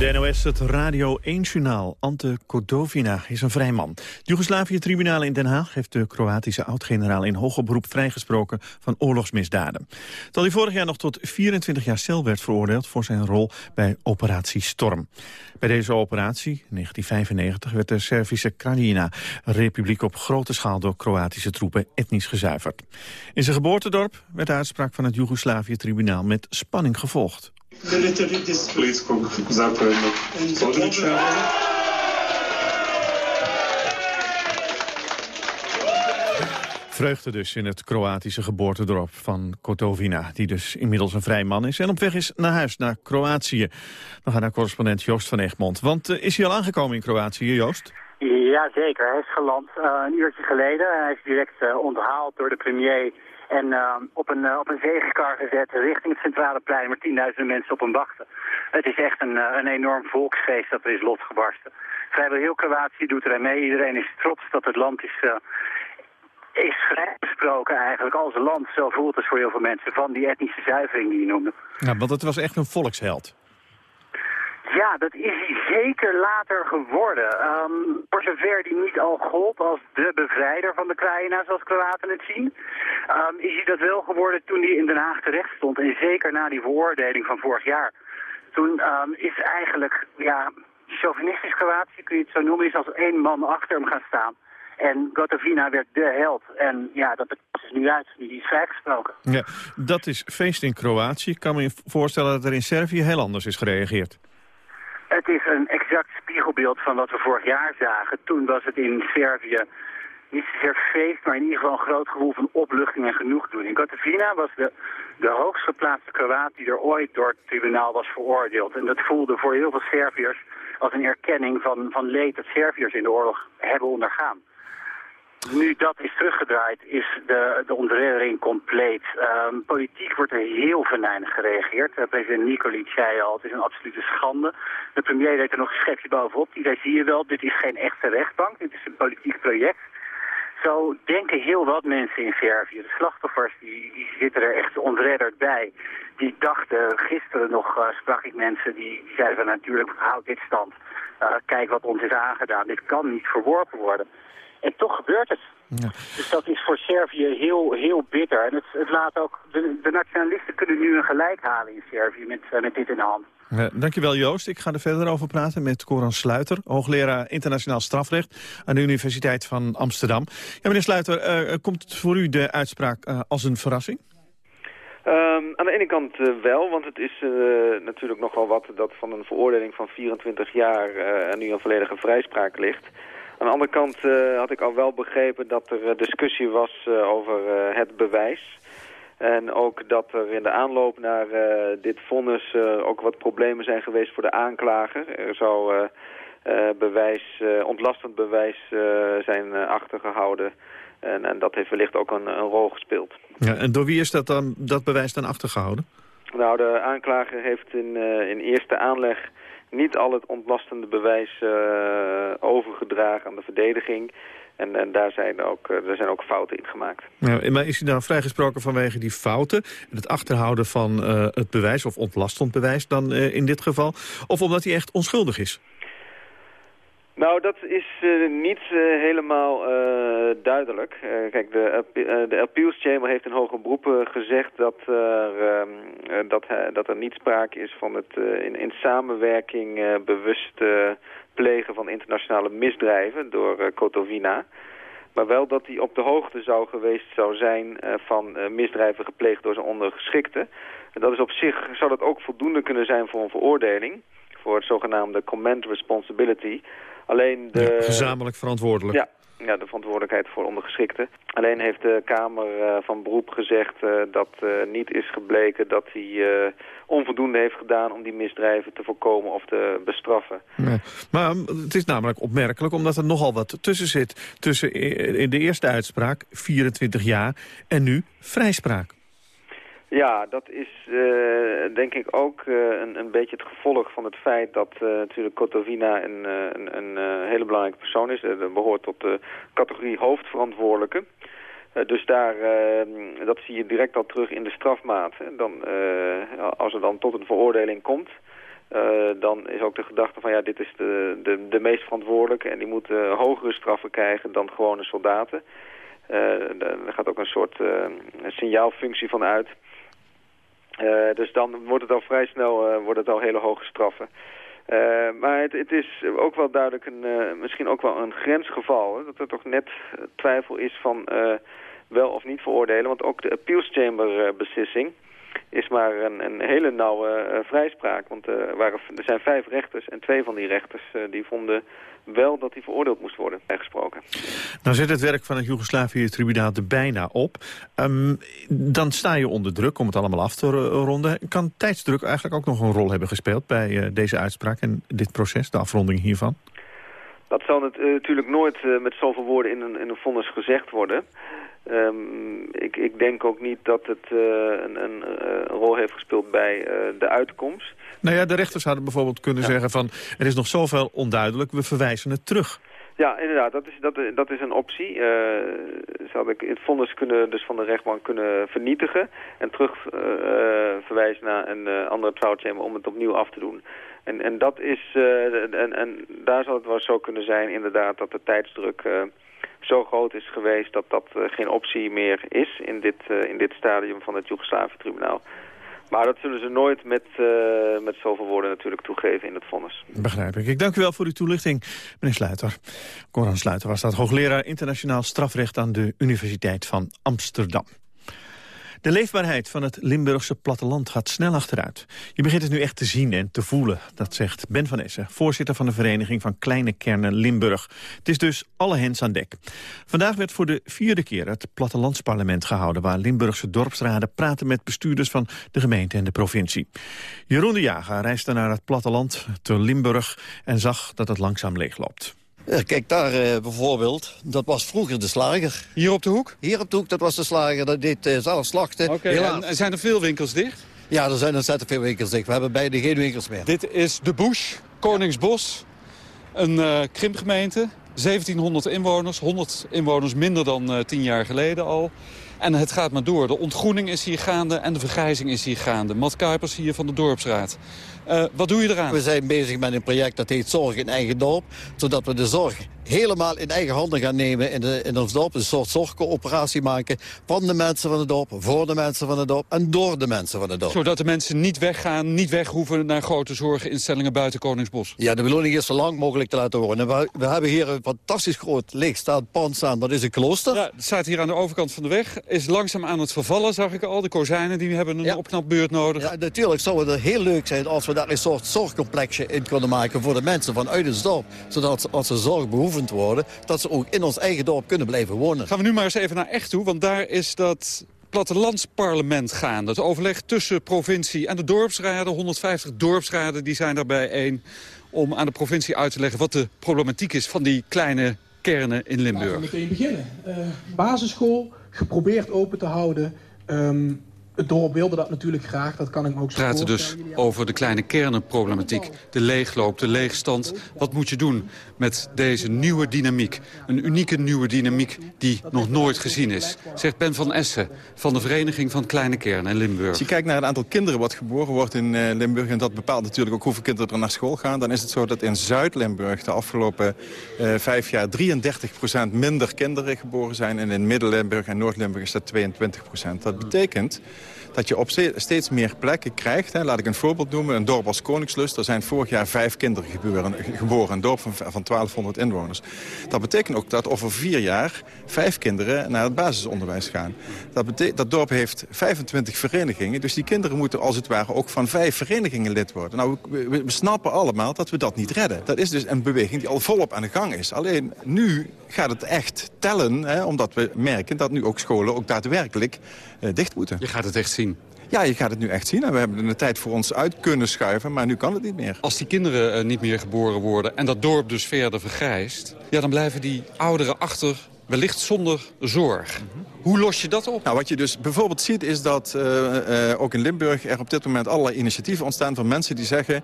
De NOS, het Radio 1-journaal. Ante Kodovina is een vrij man. Het Joegoslavië-tribunaal in Den Haag heeft de Kroatische oud-generaal in hoger beroep vrijgesproken van oorlogsmisdaden. Terwijl hij vorig jaar nog tot 24 jaar cel werd veroordeeld voor zijn rol bij operatie Storm. Bij deze operatie, in 1995, werd de Servische Krajina, republiek op grote schaal door Kroatische troepen, etnisch gezuiverd. In zijn geboortedorp werd de uitspraak van het Joegoslavië-tribunaal met spanning gevolgd. Vreugde dus in het Kroatische geboortedorp van Kotovina... die dus inmiddels een vrij man is en op weg is naar huis, naar Kroatië. We gaan naar correspondent Joost van Egmond. Want uh, is hij al aangekomen in Kroatië, Joost? Ja, zeker. Hij is geland uh, een uurtje geleden. Hij is direct uh, onthaald door de premier en uh, op, een, uh, op een zegenkar gezet richting het centrale plein waar tienduizenden mensen op hem wachten. Het is echt een, uh, een enorm volksfeest dat er is losgebarsten. Vrijwel heel Kroatië doet er mee. Iedereen is trots dat het land is, is vrijgesproken eigenlijk als land. Zo voelt het voor heel veel mensen van die etnische zuivering die je noemde. Ja, want het was echt een volksheld. Ja, dat is hij zeker later geworden. Um, voor zover die niet al gold als de bevrijder van de Krajina, zoals Kroaten het zien, um, is hij dat wel geworden toen hij in Den Haag terecht stond. En zeker na die veroordeling van vorig jaar. Toen um, is eigenlijk, ja, chauvinistisch Kroatië, kun je het zo noemen, is als één man achter hem gaan staan. En Gotovina werd de held. En ja, dat is nu uit. Nu is vrijgesproken. Ja, dat is feest in Kroatië. Ik kan me voorstellen dat er in Servië heel anders is gereageerd. Het is een exact spiegelbeeld van wat we vorig jaar zagen. Toen was het in Servië niet zozeer feest, maar in ieder geval een groot gevoel van opluchting en genoegdoening. Gotovina was de, de hoogst geplaatste Kroaat die er ooit door het tribunaal was veroordeeld. En dat voelde voor heel veel Serviërs als een erkenning van, van leed dat Serviërs in de oorlog hebben ondergaan. Nu dat is teruggedraaid, is de, de ontreddering compleet. Um, politiek wordt er heel venijnig gereageerd. Uh, president Nikolic zei al, het is een absolute schande. De premier deed er nog een schepje bovenop. Die zei, zie je wel, dit is geen echte rechtbank, dit is een politiek project. Zo denken heel wat mensen in Servië. De slachtoffers die, zitten er echt ontredderd bij. Die dachten, gisteren nog uh, sprak ik mensen die, zeiden van natuurlijk, houd dit stand. Uh, kijk wat ons is aangedaan, dit kan niet verworpen worden. En toch gebeurt het. Ja. Dus dat is voor Servië heel, heel bitter. En het, het laat ook, de, de, nationalisten kunnen nu een gelijk halen in Servië met, met dit in de hand. Ja, dankjewel Joost. Ik ga er verder over praten met Coran Sluiter, hoogleraar internationaal strafrecht aan de Universiteit van Amsterdam. Ja, meneer Sluiter, uh, komt voor u de uitspraak uh, als een verrassing? Um, aan de ene kant uh, wel, want het is uh, natuurlijk nogal wat dat van een veroordeling van 24 jaar uh, nu een volledige vrijspraak ligt. Aan de andere kant uh, had ik al wel begrepen dat er discussie was uh, over het bewijs. En ook dat er in de aanloop naar dit vonnis ook wat problemen zijn geweest voor de aanklager. Er zou bewijs, ontlastend bewijs zijn achtergehouden. En, en, dat heeft wellicht ook een, een rol gespeeld. Ja, en door wie is dat, dan, dat bewijs dan achtergehouden? Nou, de aanklager heeft in, in eerste aanleg niet al het ontlastende bewijs uh, overgedragen aan de verdediging. En, en daar zijn ook, er zijn ook fouten in gemaakt. Maar is hij nou vrijgesproken vanwege die fouten? Het achterhouden van uh, het bewijs, of ontlastend bewijs dan in dit geval? Of omdat hij echt onschuldig is? Nou, dat is uh, niet uh, helemaal uh, duidelijk. kijk, de, de Appeals Chamber heeft in hoge beroepen gezegd dat er, dat, dat er niet sprake is van het in, in samenwerking bewust plegen van internationale misdrijven door Kotovina. Maar wel dat hij op de hoogte zou geweest zou zijn van misdrijven gepleegd door zijn ondergeschikte. En dat is op zich, zou dat ook voldoende kunnen zijn voor een veroordeling. Voor het zogenaamde command responsibility. Alleen de... Ja, gezamenlijk verantwoordelijk. Ja, ja, de verantwoordelijkheid voor ondergeschikten. Alleen heeft de Kamer uh, van Beroep gezegd uh, dat uh, niet is gebleken dat hij onvoldoende heeft gedaan om die misdrijven te voorkomen of te bestraffen. Nee. Maar het is namelijk opmerkelijk omdat er nogal wat tussen zit. Tussen in de eerste uitspraak, 24 jaar, en nu vrijspraak. Ja, dat is uh, denk ik ook uh, een, een beetje het gevolg van het feit dat uh, natuurlijk Kotovina een, een, een hele belangrijke persoon is. Dat behoort tot de categorie hoofdverantwoordelijke. dus daar, dat zie je direct al terug in de strafmaat. Dan, als er dan tot een veroordeling komt, dan is ook de gedachte van ja, dit is de, de, de meest verantwoordelijke en die moeten hogere straffen krijgen dan gewone soldaten. daar gaat ook een soort signaalfunctie van uit. Dus dan wordt het al vrij snel wordt het al hele hoge straffen. Uh, maar het, het, is ook wel duidelijk een, uh, misschien ook wel een grensgeval. Hè? Dat er toch net twijfel is van uh, wel of niet veroordelen. Want ook de appeals chamber beslissing is maar een, een hele nauwe vrijspraak. Want er, waren, er zijn vijf rechters en twee van die rechters die vonden wel dat hij veroordeeld moest worden bijgesproken. Nou zit het werk van het Joegoslavië-tribunaal er bijna op. Um, dan sta je onder druk om het allemaal af te ronden. Kan tijdsdruk eigenlijk ook nog een rol hebben gespeeld... bij deze uitspraak en dit proces, de afronding hiervan? Dat zal het, uh, natuurlijk nooit uh, met zoveel woorden in een, in een vonnis gezegd worden. Um, ik, ik, denk ook niet dat het een, een, rol heeft gespeeld bij de uitkomst. Nou ja, de rechters hadden bijvoorbeeld kunnen zeggen van... er is nog zoveel onduidelijk, we verwijzen het terug. Ja, inderdaad, dat is, dat, dat is een optie. Uh, ze hadden het vonnis kunnen, dus van de rechtbank kunnen vernietigen... en terug uh, verwijzen naar een uh, andere trial chamber om het opnieuw af te doen. En, en, dat is, en, en daar zal het wel zo kunnen zijn inderdaad dat de tijdsdruk zo groot is geweest... dat dat geen optie meer is in dit, in dit stadium van het Joegoslavië-tribunaal. Maar dat zullen ze nooit met, met zoveel woorden natuurlijk toegeven in het vonnis. Begrijp ik. Ik dank u wel voor uw toelichting, meneer Sluiter. Coran Sluiter was dat hoogleraar internationaal strafrecht aan de Universiteit van Amsterdam. De leefbaarheid van het Limburgse platteland gaat snel achteruit. Je begint het nu echt te zien en te voelen, dat zegt Ben van Essen... voorzitter van de Vereniging van Kleine Kernen Limburg. Het is dus alle hens aan dek. Vandaag werd voor de vierde keer het plattelandsparlement gehouden... waar Limburgse dorpsraden praten met bestuurders van de gemeente en de provincie. Jeroen de Jager reisde naar het platteland te Limburg... en zag dat het langzaam leegloopt. Kijk, daar uh, bijvoorbeeld, dat was vroeger de slager. Hier op de hoek? Hier op de hoek, dat was de slager, dat deed uh, zelf slachten. Oké, okay, en zijn er veel winkels dicht? Ja, er zijn ontzettend veel winkels dicht. We hebben bijna geen winkels meer. Dit is de Bush, Koningsbos, een uh, krimpgemeente. 1700 inwoners, 100 inwoners minder dan 10 jaar geleden al. En het gaat maar door. De ontgroening is hier gaande en de vergrijzing is hier gaande. Matt Kuipers hier van de Dorpsraad. Uh, wat doe je eraan? We zijn bezig met een project dat heet Zorg in Eigen Dorp. Zodat we de zorg helemaal in eigen handen gaan nemen in, de, in ons dorp. Een soort zorgcoöperatie maken van de mensen van het dorp, voor de mensen van het dorp en door de mensen van het dorp. Zodat de mensen niet weggaan, niet weg hoeven naar grote zorginstellingen buiten Koningsbos. Ja, de bedoeling is zo lang mogelijk te laten horen. we, we, hebben hier een fantastisch groot leegstaand pand staan. Dat is een klooster. Ja, het staat hier aan de overkant van de weg. Is langzaam aan het vervallen, zag ik al. De kozijnen die hebben een ja. opknapbeurt nodig. Ja, natuurlijk zou het heel leuk zijn als we daar een soort zorgcomplexje in kunnen maken voor de mensen vanuit het dorp. Zodat als ze zorgbehoevend worden, dat ze ook in ons eigen dorp kunnen blijven wonen. Gaan we nu maar eens even naar Echt toe, want daar is dat plattelandsparlement gaande. Het overleg tussen provincie en de dorpsraden. 150 dorpsraden die zijn daarbij één om aan de provincie uit te leggen wat de problematiek is van die kleine kernen in Limburg. Laten we meteen beginnen. Uh, basisschool geprobeerd open te houden. Um, het dorp wilde dat natuurlijk graag, dat kan ik me ook zo praten dus over de kleine kernenproblematiek. De leegloop, de leegstand. Wat moet je doen met deze nieuwe dynamiek? Een unieke nieuwe dynamiek die nog nooit gezien is. Zegt Ben van Essen van de Vereniging van Kleine Kernen in Limburg. Als je kijkt naar het aantal kinderen wat geboren wordt in uh, Limburg... en dat bepaalt natuurlijk ook hoeveel kinderen er naar school gaan... dan is het zo dat in Zuid-Limburg de afgelopen uh, vijf jaar... 33% minder kinderen geboren zijn. En in Midden-Limburg en Noord-Limburg is dat 22% Dat betekent dat je op steeds meer plekken krijgt. Hè. Laat ik een voorbeeld noemen. Een dorp als Koningslust. Er zijn vorig jaar vijf kinderen geboren. een dorp van, van 1200 inwoners. Dat betekent ook dat over vier jaar vijf kinderen naar het basisonderwijs gaan. Dat, dat dorp heeft 25 verenigingen. Dus die kinderen moeten als het ware ook van vijf verenigingen lid worden. Nou, we, snappen allemaal dat we dat niet redden. Dat is dus een beweging die al volop aan de gang is. Alleen nu gaat het echt tellen. Hè, omdat we merken dat nu ook scholen ook daadwerkelijk uh, dicht moeten. Je gaat het echt zien? Ja, je gaat het nu echt zien. En we hebben de tijd voor ons uit kunnen schuiven, maar nu kan het niet meer. Als die kinderen uh, niet meer geboren worden en dat dorp dus verder vergrijst... Ja, dan blijven die ouderen achter wellicht zonder zorg. Hoe los je dat op? Nou, wat je dus bijvoorbeeld ziet is dat uh, uh, ook in Limburg er op dit moment allerlei initiatieven ontstaan van mensen die zeggen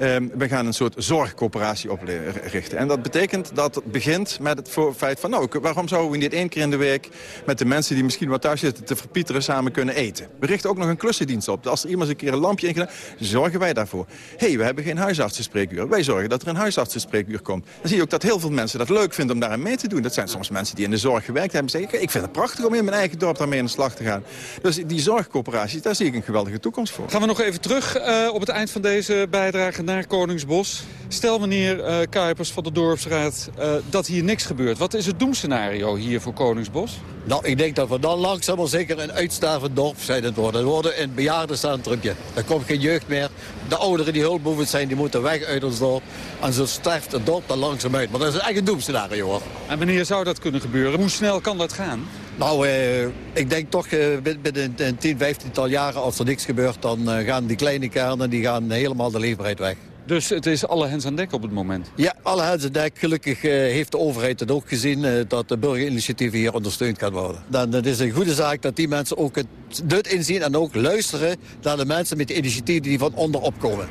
uh, we gaan een soort zorgcoöperatie oprichten. En dat betekent dat het begint met het feit van nou, waarom zouden we niet één keer in de week met de mensen die misschien wat thuis zitten te verpieteren samen kunnen eten. We richten ook nog een klussendienst op. Als er iemand een keer een lampje ingedaan, zorgen wij daarvoor. Hé, hey, we hebben geen huisartsenspreekuur. Wij zorgen dat er een huisartsenspreekuur komt. Dan zie je ook dat heel veel mensen dat leuk vinden om daar aan mee te doen. Dat zijn soms mensen die in de zorg gewerkt hebben. Zeggen, ik vind het prachtig om in mijn eigen dorp daarmee aan de slag te gaan. Dus die zorgcoöperaties, daar zie ik een geweldige toekomst voor. Gaan we nog even terug uh, op het eind van deze bijdrage naar Koningsbos. Stel meneer uh, Kuipers van de Dorpsraad uh, dat hier niks gebeurt. Wat is het doemscenario hier voor Koningsbos? Nou, ik denk dat we dan langzaam maar zeker een uitstavend dorp zijn het worden. Het worden een bejaardencentrumje. Er komt geen jeugd meer. De ouderen die hulpbehoevend zijn, die moeten weg uit ons dorp. En zo sterft het dorp dan langzaam uit. Maar dat is echt een doemscenario hoor. En wanneer zou dat kunnen gebeuren? Hoe snel kan dat gaan? Nou, eh, ik denk toch eh, binnen een 10, 15 tal jaren, als er niks gebeurt... dan uh, gaan die kleine kernen die gaan helemaal de leefbaarheid weg. Dus het is alle hens aan dek op het moment? Ja, alle hens aan dek. Gelukkig heeft de overheid het ook gezien... Dat de burgerinitiatieven hier ondersteund kan worden. Dan het is een goede zaak dat die mensen ook het nut inzien... en ook luisteren naar de mensen met de initiatieven die van onderop komen.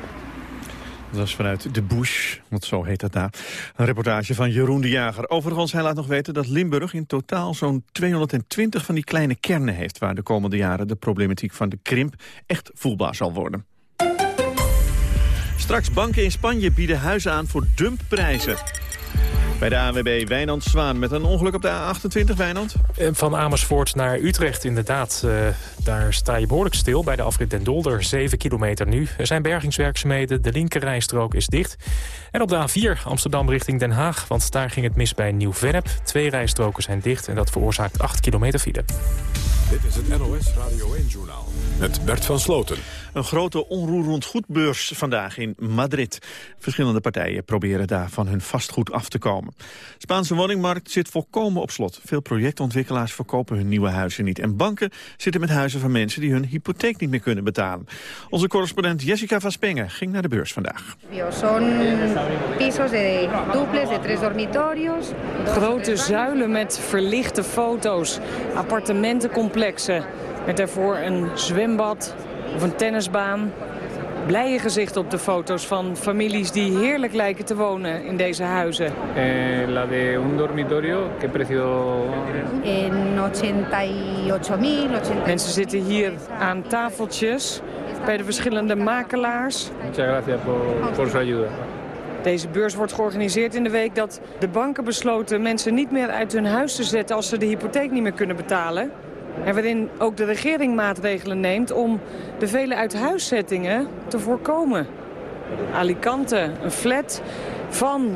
Dat is vanuit de Bush, want zo heet dat daar. Een reportage van Jeroen de Jager. Overigens, hij laat nog weten dat Limburg in totaal zo'n 220 van die kleine kernen heeft... waar de komende jaren de problematiek van de krimp echt voelbaar zal worden. Straks banken in Spanje bieden huizen aan voor dumpprijzen. Bij de ANWB Wijnand Zwaan met een ongeluk op de A28, Wijnand. Van Amersfoort naar Utrecht, inderdaad. Uh, daar sta je behoorlijk stil bij de afrit Den Dolder. 7 kilometer nu. Er zijn bergingswerkzaamheden, de linkerrijstrook is dicht. En op de A4 Amsterdam richting Den Haag, want daar ging het mis bij Nieuw-Vennep. Twee rijstroken zijn dicht en dat veroorzaakt 8 kilometer file. Dit is het NOS Radio 1-journaal met Bert van Sloten. Een grote onroerend goedbeurs vandaag in Madrid. Verschillende partijen proberen daar van hun vastgoed af te komen. Spaanse woningmarkt zit volkomen op slot. Veel projectontwikkelaars verkopen hun nieuwe huizen niet. En banken zitten met huizen van mensen die hun hypotheek niet meer kunnen betalen. Onze correspondent Jessica van Spengen ging naar de beurs vandaag. Grote zuilen met verlichte foto's, appartementencomplexen... Met daarvoor een zwembad of een tennisbaan. Blije gezichten op de foto's van families die heerlijk lijken te wonen in deze huizen. Eh, la de un dormitorio, ¿qué precio? En 88.000. Mensen zitten hier aan tafeltjes bij de verschillende makelaars. Muchas gracias por, por su ayuda. Deze beurs wordt georganiseerd in de week dat de banken besloten mensen niet meer uit hun huis te zetten als ze de hypotheek niet meer kunnen betalen. En waarin ook de regering maatregelen neemt om de vele uithuiszettingen te voorkomen. Alicante, een flat van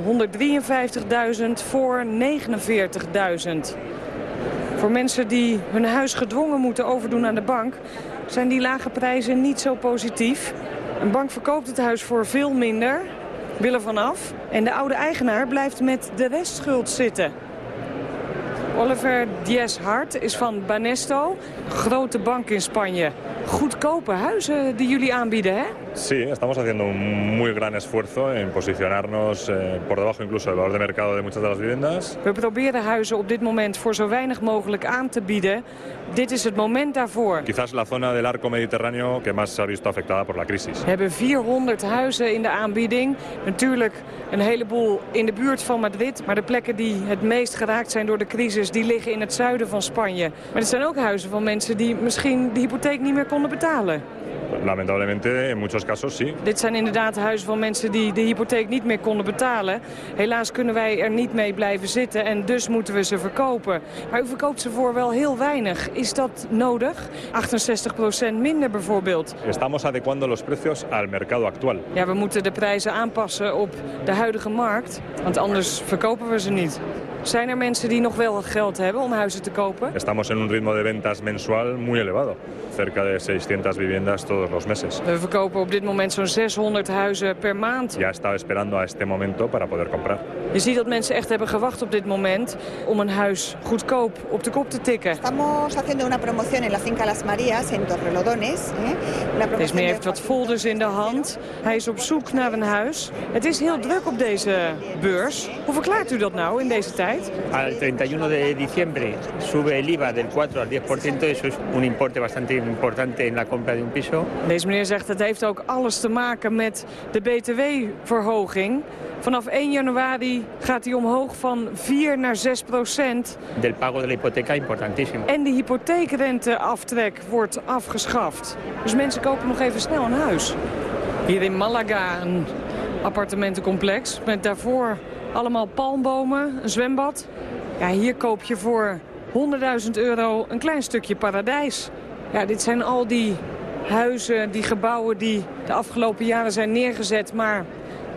153.000 voor 49.000. Voor mensen die hun huis gedwongen moeten overdoen aan de bank... zijn die lage prijzen niet zo positief. Een bank verkoopt het huis voor veel minder, wil er vanaf. En de oude eigenaar blijft met de restschuld zitten. Oliver Diez Hart is van Banesto, grote bank in Spanje. Goedkope huizen die jullie aanbieden, hè? Sí, estamos haciendo un muy gran esfuerzo en posicionarnos eh, por debajo incluso del valor de mercado de muchas de las viviendas. We proberen huizen op dit moment voor zo weinig mogelijk aan te bieden. Dit is het moment daarvoor. Quizás la zona del arco mediterráneo que más se ha visto afectada por la crisis. We hebben 400 huizen in de aanbieding. Natuurlijk een heleboel in de buurt van Madrid. Maar de plekken die het meest geraakt zijn door de crisis... die liggen in het zuiden van Spanje. Maar het zijn ook huizen van mensen die misschien de hypotheek niet meer konden betalen. Lamentablemente, in muchos casos sí. Dit zijn inderdaad huizen van mensen die de hypotheek niet meer konden betalen. Helaas kunnen wij er niet mee blijven zitten en dus moeten we ze verkopen. Maar u verkoopt ze voor wel heel weinig. Is dat nodig? 68% minder bijvoorbeeld. Estamos adecuando los precios al mercado actual. Ja, we moeten de prijzen aanpassen op de huidige markt, want anders verkopen we ze niet. Zijn er mensen die nog wel geld hebben om huizen te kopen? Estamos en un ritmo de ventas mensual muy elevado. Cerca de 600 viviendas todos los meses. We verkopen op dit moment zo'n 600 huizen per maand. Ya estaba esperando a este momento para poder comprar. Je ziet dat mensen echt hebben gewacht op dit moment om een huis goedkoop op de kop te tikken. Estamos haciendo una promoción en la finca Las Marías en Torrelodones. Eh? Deze meneer heeft wat folders in de hand. Hij is op zoek naar een huis. Het is heel druk op deze beurs. Hoe verklaart u dat nou in deze tijd? tijd? Al 31 de diciembre sube el IVA del 4 al 10%. Eso es un importe bastante importante en la compra de un piso. Deze meneer zegt het heeft ook alles te maken met de btw-verhoging. Vanaf 1 januari gaat die omhoog van 4 naar 6 procent. Del pago de la hipoteca importantísimo. En de hypotheekrenteaftrek wordt afgeschaft. Dus mensen kopen nog even snel een huis. Hier in Malaga een appartementencomplex met daarvoor allemaal palmbomen, een zwembad. Ja, hier koop je voor 100.000 euro een klein stukje paradijs. Ja, dit zijn al die huizen, die gebouwen die de afgelopen jaren zijn neergezet... maar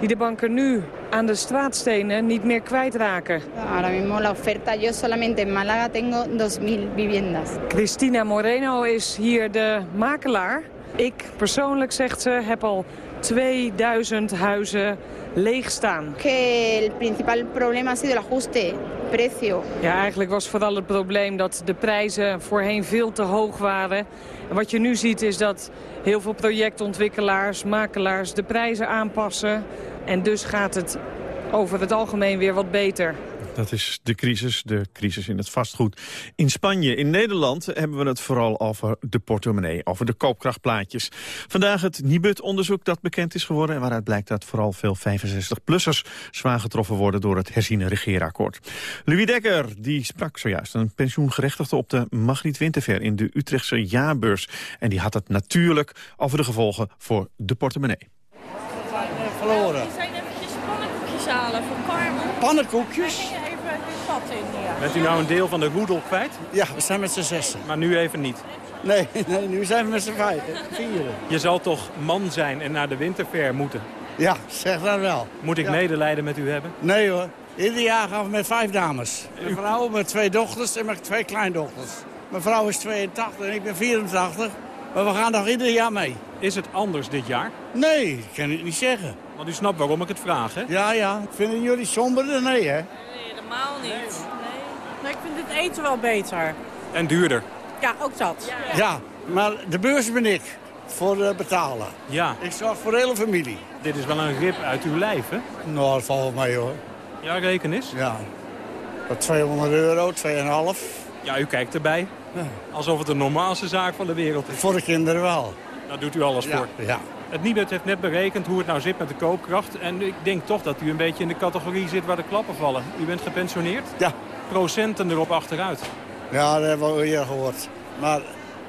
die de banken nu aan de straatstenen niet meer kwijtraken. Ahora mismo la oferta, yo solamente en Málaga tengo 2000 viviendas. Cristina Moreno is hier de makelaar. Ik persoonlijk, zegt ze, heb al 2000 huizen leeg staan. Que el principal problema ha sido el ajuste, precio. Ja, eigenlijk was vooral het probleem dat de prijzen voorheen veel te hoog waren. En wat je nu ziet is dat heel veel projectontwikkelaars, makelaars de prijzen aanpassen. En dus gaat het over het algemeen weer wat beter. Dat is de crisis, de crisis in het vastgoed. In Spanje, in Nederland hebben we het vooral over de portemonnee, over de koopkrachtplaatjes. Vandaag het Nibud-onderzoek dat bekend is geworden... en waaruit blijkt dat vooral veel 65-plussers zwaar getroffen worden... door het herziene regeerakkoord. Louis Dekker die sprak zojuist een pensioengerechtigde op de Magriet Winterver... in de Utrechtse jaarbeurs. En die had het natuurlijk over de gevolgen voor de portemonnee. Verloren. Die zijn eventjes pannenkoekjes halen voor Carmen. Pannenkoekjes? In, ja. Bent u nou een deel van de roedel kwijt? Ja, we zijn met z'n zessen. Maar nu even niet. Nee, nee, nu zijn we met z'n vijf, vieren. Je zal toch man zijn en naar de winterfair moeten? Ja, zeg dat wel. Moet ik Ja. medelijden met u hebben? Nee hoor. Ieder jaar gaan we met vijf dames. Een vrouw met twee dochters en met twee kleindochters. Mijn vrouw is 82 en ik ben 84. Maar we gaan nog ieder jaar mee. Is het anders dit jaar? Nee, ik kan het niet zeggen. Want u snapt waarom ik het vraag, hè? Ja, ja. Vinden jullie somberder? Nee, hè? Nee, helemaal niet. Nee. nee, ik vind het eten wel beter. En duurder. Ja, ook dat. Ja, maar de beurs ben ik voor eh, betalen. Ja. Ik zorg voor de hele familie. Dit is wel een rip uit uw lijf, hè? Nou, dat valt wel mee, hoor. Ja, reken eens. Ja. Wat 200 euro, 2,5. Ja, u kijkt erbij. Alsof het de normaalste zaak van de wereld is. Voor de kinderen wel. Daar doet u alles Ja, voor. ja. Het Nibud heeft net berekend hoe het nou zit met de koopkracht. En ik denk toch dat u een beetje in de categorie zit waar de klappen vallen. U bent gepensioneerd? Ja. Procenten erop achteruit. Ja, dat hebben we al eerder gehoord. Maar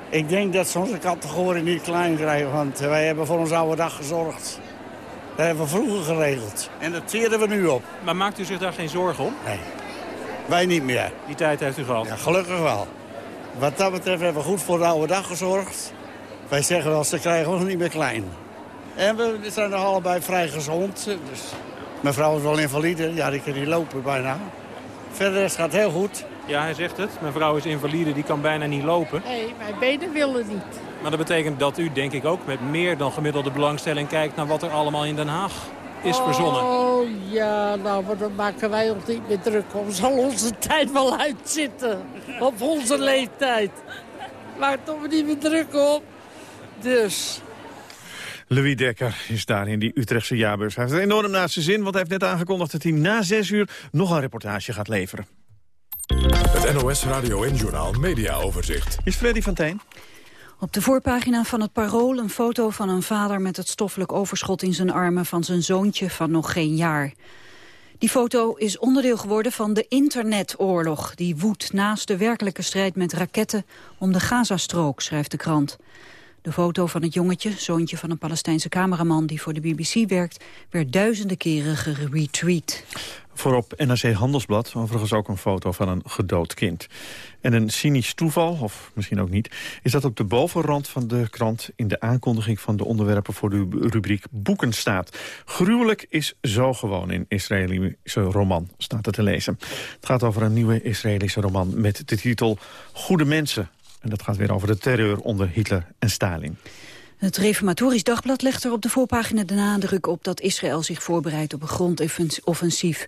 ik denk dat ze onze categorie niet klein krijgen. Want wij hebben voor onze oude dag gezorgd. Dat hebben we vroeger geregeld. En dat teren we nu op. Maar maakt u zich daar geen zorgen om? Nee. Wij niet meer. Die tijd heeft u gehad? Ja, gelukkig wel. Wat dat betreft hebben we goed voor de oude dag gezorgd. Wij zeggen wel, ze krijgen ons niet meer klein. En we zijn nog allebei vrij gezond. Dus mijn vrouw is wel invalide. Ja, die kan niet lopen bijna. Verder het gaat heel goed. Ja, hij zegt het. Mijn vrouw is invalide, die kan bijna niet lopen. Nee, mijn benen willen niet. Maar dat betekent dat u, denk ik ook, met meer dan gemiddelde belangstelling kijkt... naar wat er allemaal in Den Haag is verzonnen. Oh ja, nou, maar dan maken wij ons niet meer druk om. Zal onze tijd wel uitzitten. Op onze leeftijd. Maak toch niet meer druk op. Dus... Louis Dekker is daar in die Utrechtse jaarbeurs. Hij heeft er enorm naast zijn zin, want hij heeft net aangekondigd... dat hij na zes uur nog een reportage gaat leveren. Het NOS Radio en Journaal Media Overzicht. Is Freddy van Tijn? Op de voorpagina van het Parool een foto van een vader met het stoffelijk overschot in zijn armen van zijn zoontje van nog geen jaar. Die foto is onderdeel geworden van de internetoorlog. Die woedt naast de werkelijke strijd met raketten om de Gazastrook, schrijft de krant. De foto van het jongetje, zoontje van een Palestijnse cameraman die voor de BBC werkt, werd duizenden keren geretweet. Voorop NRC Handelsblad, overigens ook een foto van een gedood kind. En een cynisch toeval, of misschien ook niet, is dat op de bovenrand van de krant... in de aankondiging van de onderwerpen voor de rubriek Boeken staat. Gruwelijk is zo gewoon in Israëlische roman, staat er te lezen. Het gaat over een nieuwe Israëlische roman met de titel Goede Mensen. En dat gaat weer over de terreur onder Hitler en Stalin. Het Reformatorisch Dagblad legt er op de voorpagina de nadruk op dat Israël zich voorbereidt op een grondoffensief.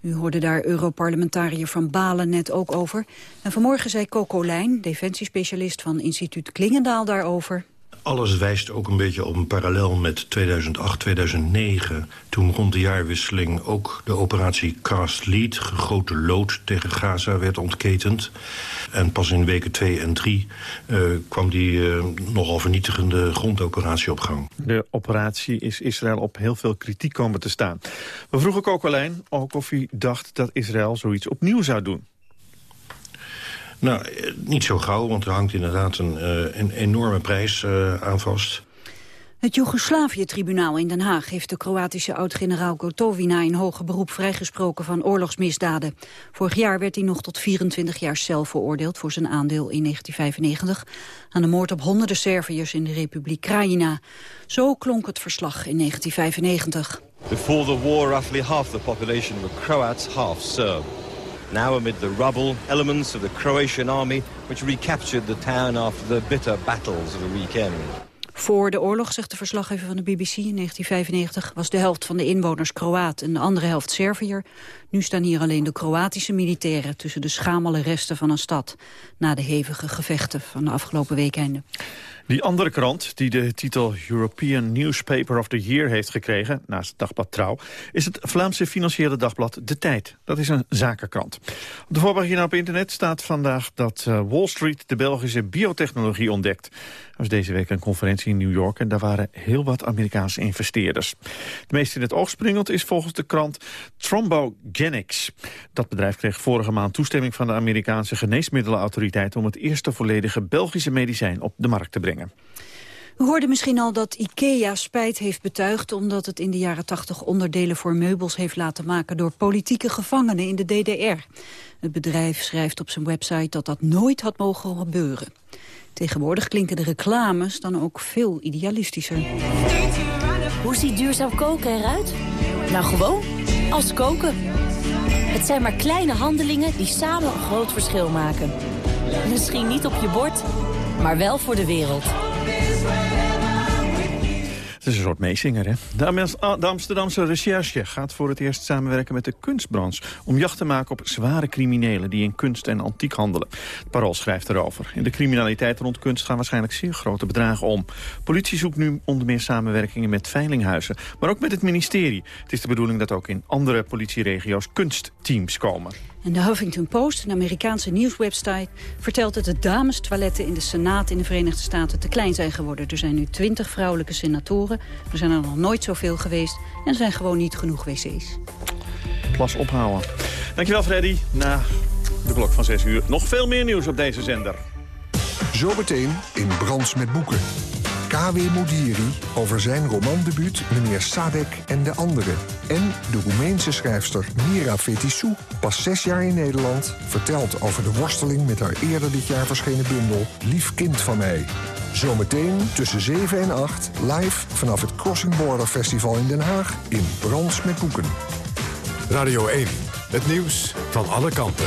U hoorde daar Europarlementariër Van Balen net ook over. En vanmorgen zei Coco Lijn, defensiespecialist van instituut Klingendaal daarover. Alles wijst ook een beetje op een parallel met 2008, 2009... toen rond de jaarwisseling ook de operatie Cast Lead... gegoten lood tegen Gaza werd ontketend. En pas in weken 2 en 3 uh, kwam die uh, nogal vernietigende grondoperatie op gang. De operatie is Israël op heel veel kritiek komen te staan. We vroegen alleen ook of hij dacht dat Israël zoiets opnieuw zou doen. Nou, niet zo gauw, want er hangt inderdaad een, uh, een enorme prijs uh, aan vast. Het Joegoslavië-tribunaal in Den Haag heeft de Kroatische oud-generaal Gotovina in hoger beroep vrijgesproken van oorlogsmisdaden. Vorig jaar werd hij nog tot 24 jaar cel veroordeeld voor zijn aandeel in 1995 aan de moord op honderden Serviërs in de Republiek Krajina. Zo klonk het verslag in 1995. Before the war, roughly half the population were Croats, half Serb. Now amid the rubble, elements of the Croatian army which recaptured the town after the bitter battles of the weekend. Voor de oorlog, zegt de verslaggever van de BBC in 1995... was de helft van de inwoners Kroaat en de andere helft Serviër. Nu staan hier alleen de Kroatische militairen... tussen de schamele resten van een stad... na de hevige gevechten van de afgelopen weekenden. Die andere krant, die de titel European Newspaper of the Year heeft gekregen... naast het dagblad Trouw, is het Vlaamse financiële dagblad De Tijd. Dat is een zakenkrant. Op de voorpagina op internet staat vandaag dat uh, Wall Street de Belgische biotechnologie ontdekt. Er was deze week een conferentie in New York en daar waren heel wat Amerikaanse investeerders. Het meest in het oog springend is volgens de krant Thrombogenics. Dat bedrijf kreeg vorige maand toestemming van de Amerikaanse geneesmiddelenautoriteit... om het eerste volledige Belgische medicijn op de markt te brengen. We hoorden misschien al dat IKEA spijt heeft betuigd... omdat het in de jaren 80 onderdelen voor meubels heeft laten maken... door politieke gevangenen in de DDR. Het bedrijf schrijft op zijn website dat dat nooit had mogen gebeuren. Tegenwoordig klinken de reclames dan ook veel idealistischer. Hoe ziet duurzaam koken eruit? Nou gewoon, als koken. Het zijn maar kleine handelingen die samen een groot verschil maken. Misschien niet op je bord, maar wel voor de wereld. Het is een soort meezinger, hè? De Amsterdamse recherche gaat voor het eerst samenwerken met de kunstbranche... om jacht te maken op zware criminelen die in kunst en antiek handelen. Het Parool schrijft erover. In de criminaliteit rond kunst gaan waarschijnlijk zeer grote bedragen om. Politie zoekt nu onder meer samenwerkingen met veilinghuizen... maar ook met het ministerie. Het is de bedoeling dat ook in andere politieregio's kunstteams komen. En de Huffington Post, een Amerikaanse nieuwswebsite... vertelt dat de damestoiletten in de Senaat in de Verenigde Staten te klein zijn geworden. Er zijn nu twintig vrouwelijke senatoren. Er zijn er nog nooit zoveel geweest. En er zijn gewoon niet genoeg wc's. Plas ophouden. Dankjewel Freddy. Na de klok van 6 uur nog veel meer nieuws op deze zender. Zometeen in Brands met Boeken. K.W. Modiri over zijn romandebuut Meneer Sadek en de Anderen. En de Roemeense schrijfster Mira Fetisou, pas zes jaar in Nederland... vertelt over de worsteling met haar eerder dit jaar verschenen bundel... Lief kind van mij. Zometeen tussen 7 en 8 live vanaf het Crossing Border Festival in Den Haag... in Brands met Boeken. Radio 1, het nieuws van alle kanten.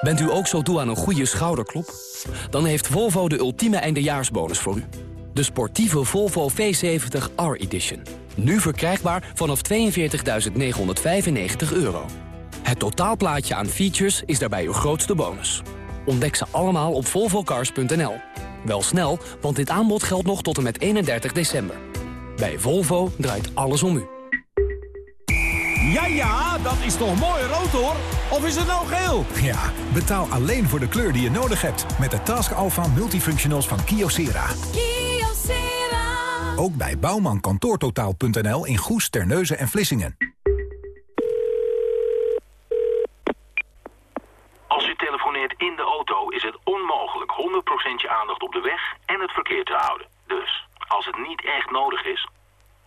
Bent u ook zo toe aan een goede schouderklop? Dan heeft Volvo de ultieme eindejaarsbonus voor u. De sportieve Volvo V70 R-Edition. Nu verkrijgbaar vanaf 42.995 euro. Het totaalplaatje aan features is daarbij uw grootste bonus. Ontdek ze allemaal op volvocars.nl. Wel snel, want dit aanbod geldt nog tot en met 31 december. Bij Volvo draait alles om u. Ja, ja, dat is toch mooi rood hoor. Of is het nou geel? Ja, betaal alleen voor de kleur die je nodig hebt. Met de Task Alpha Multifunctionals van Kyocera. Kyocera. Ook bij bouwmankantoortotaal.nl in Goes, Terneuzen en Vlissingen. Als u telefoneert in de auto is het onmogelijk 100% je aandacht op de weg en het verkeer te houden. Dus, als het niet echt nodig is,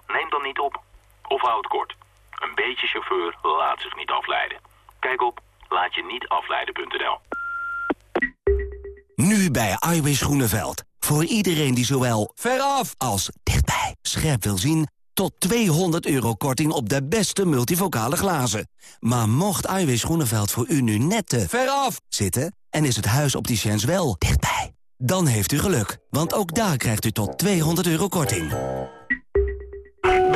neem dan niet op. Of houd kort. Een beetje chauffeur laat zich niet afleiden. Kijk op laatje-niet-afleiden.nl. Nu bij Iwis Groeneveld. Voor iedereen die zowel veraf als dichtbij scherp wil zien... tot 200 euro korting op de beste multivocale glazen. Maar mocht Iwis Groeneveld voor u nu net te veraf zitten... en is het huis opticiens wel dichtbij... dan heeft u geluk, want ook daar krijgt u tot 200 euro korting.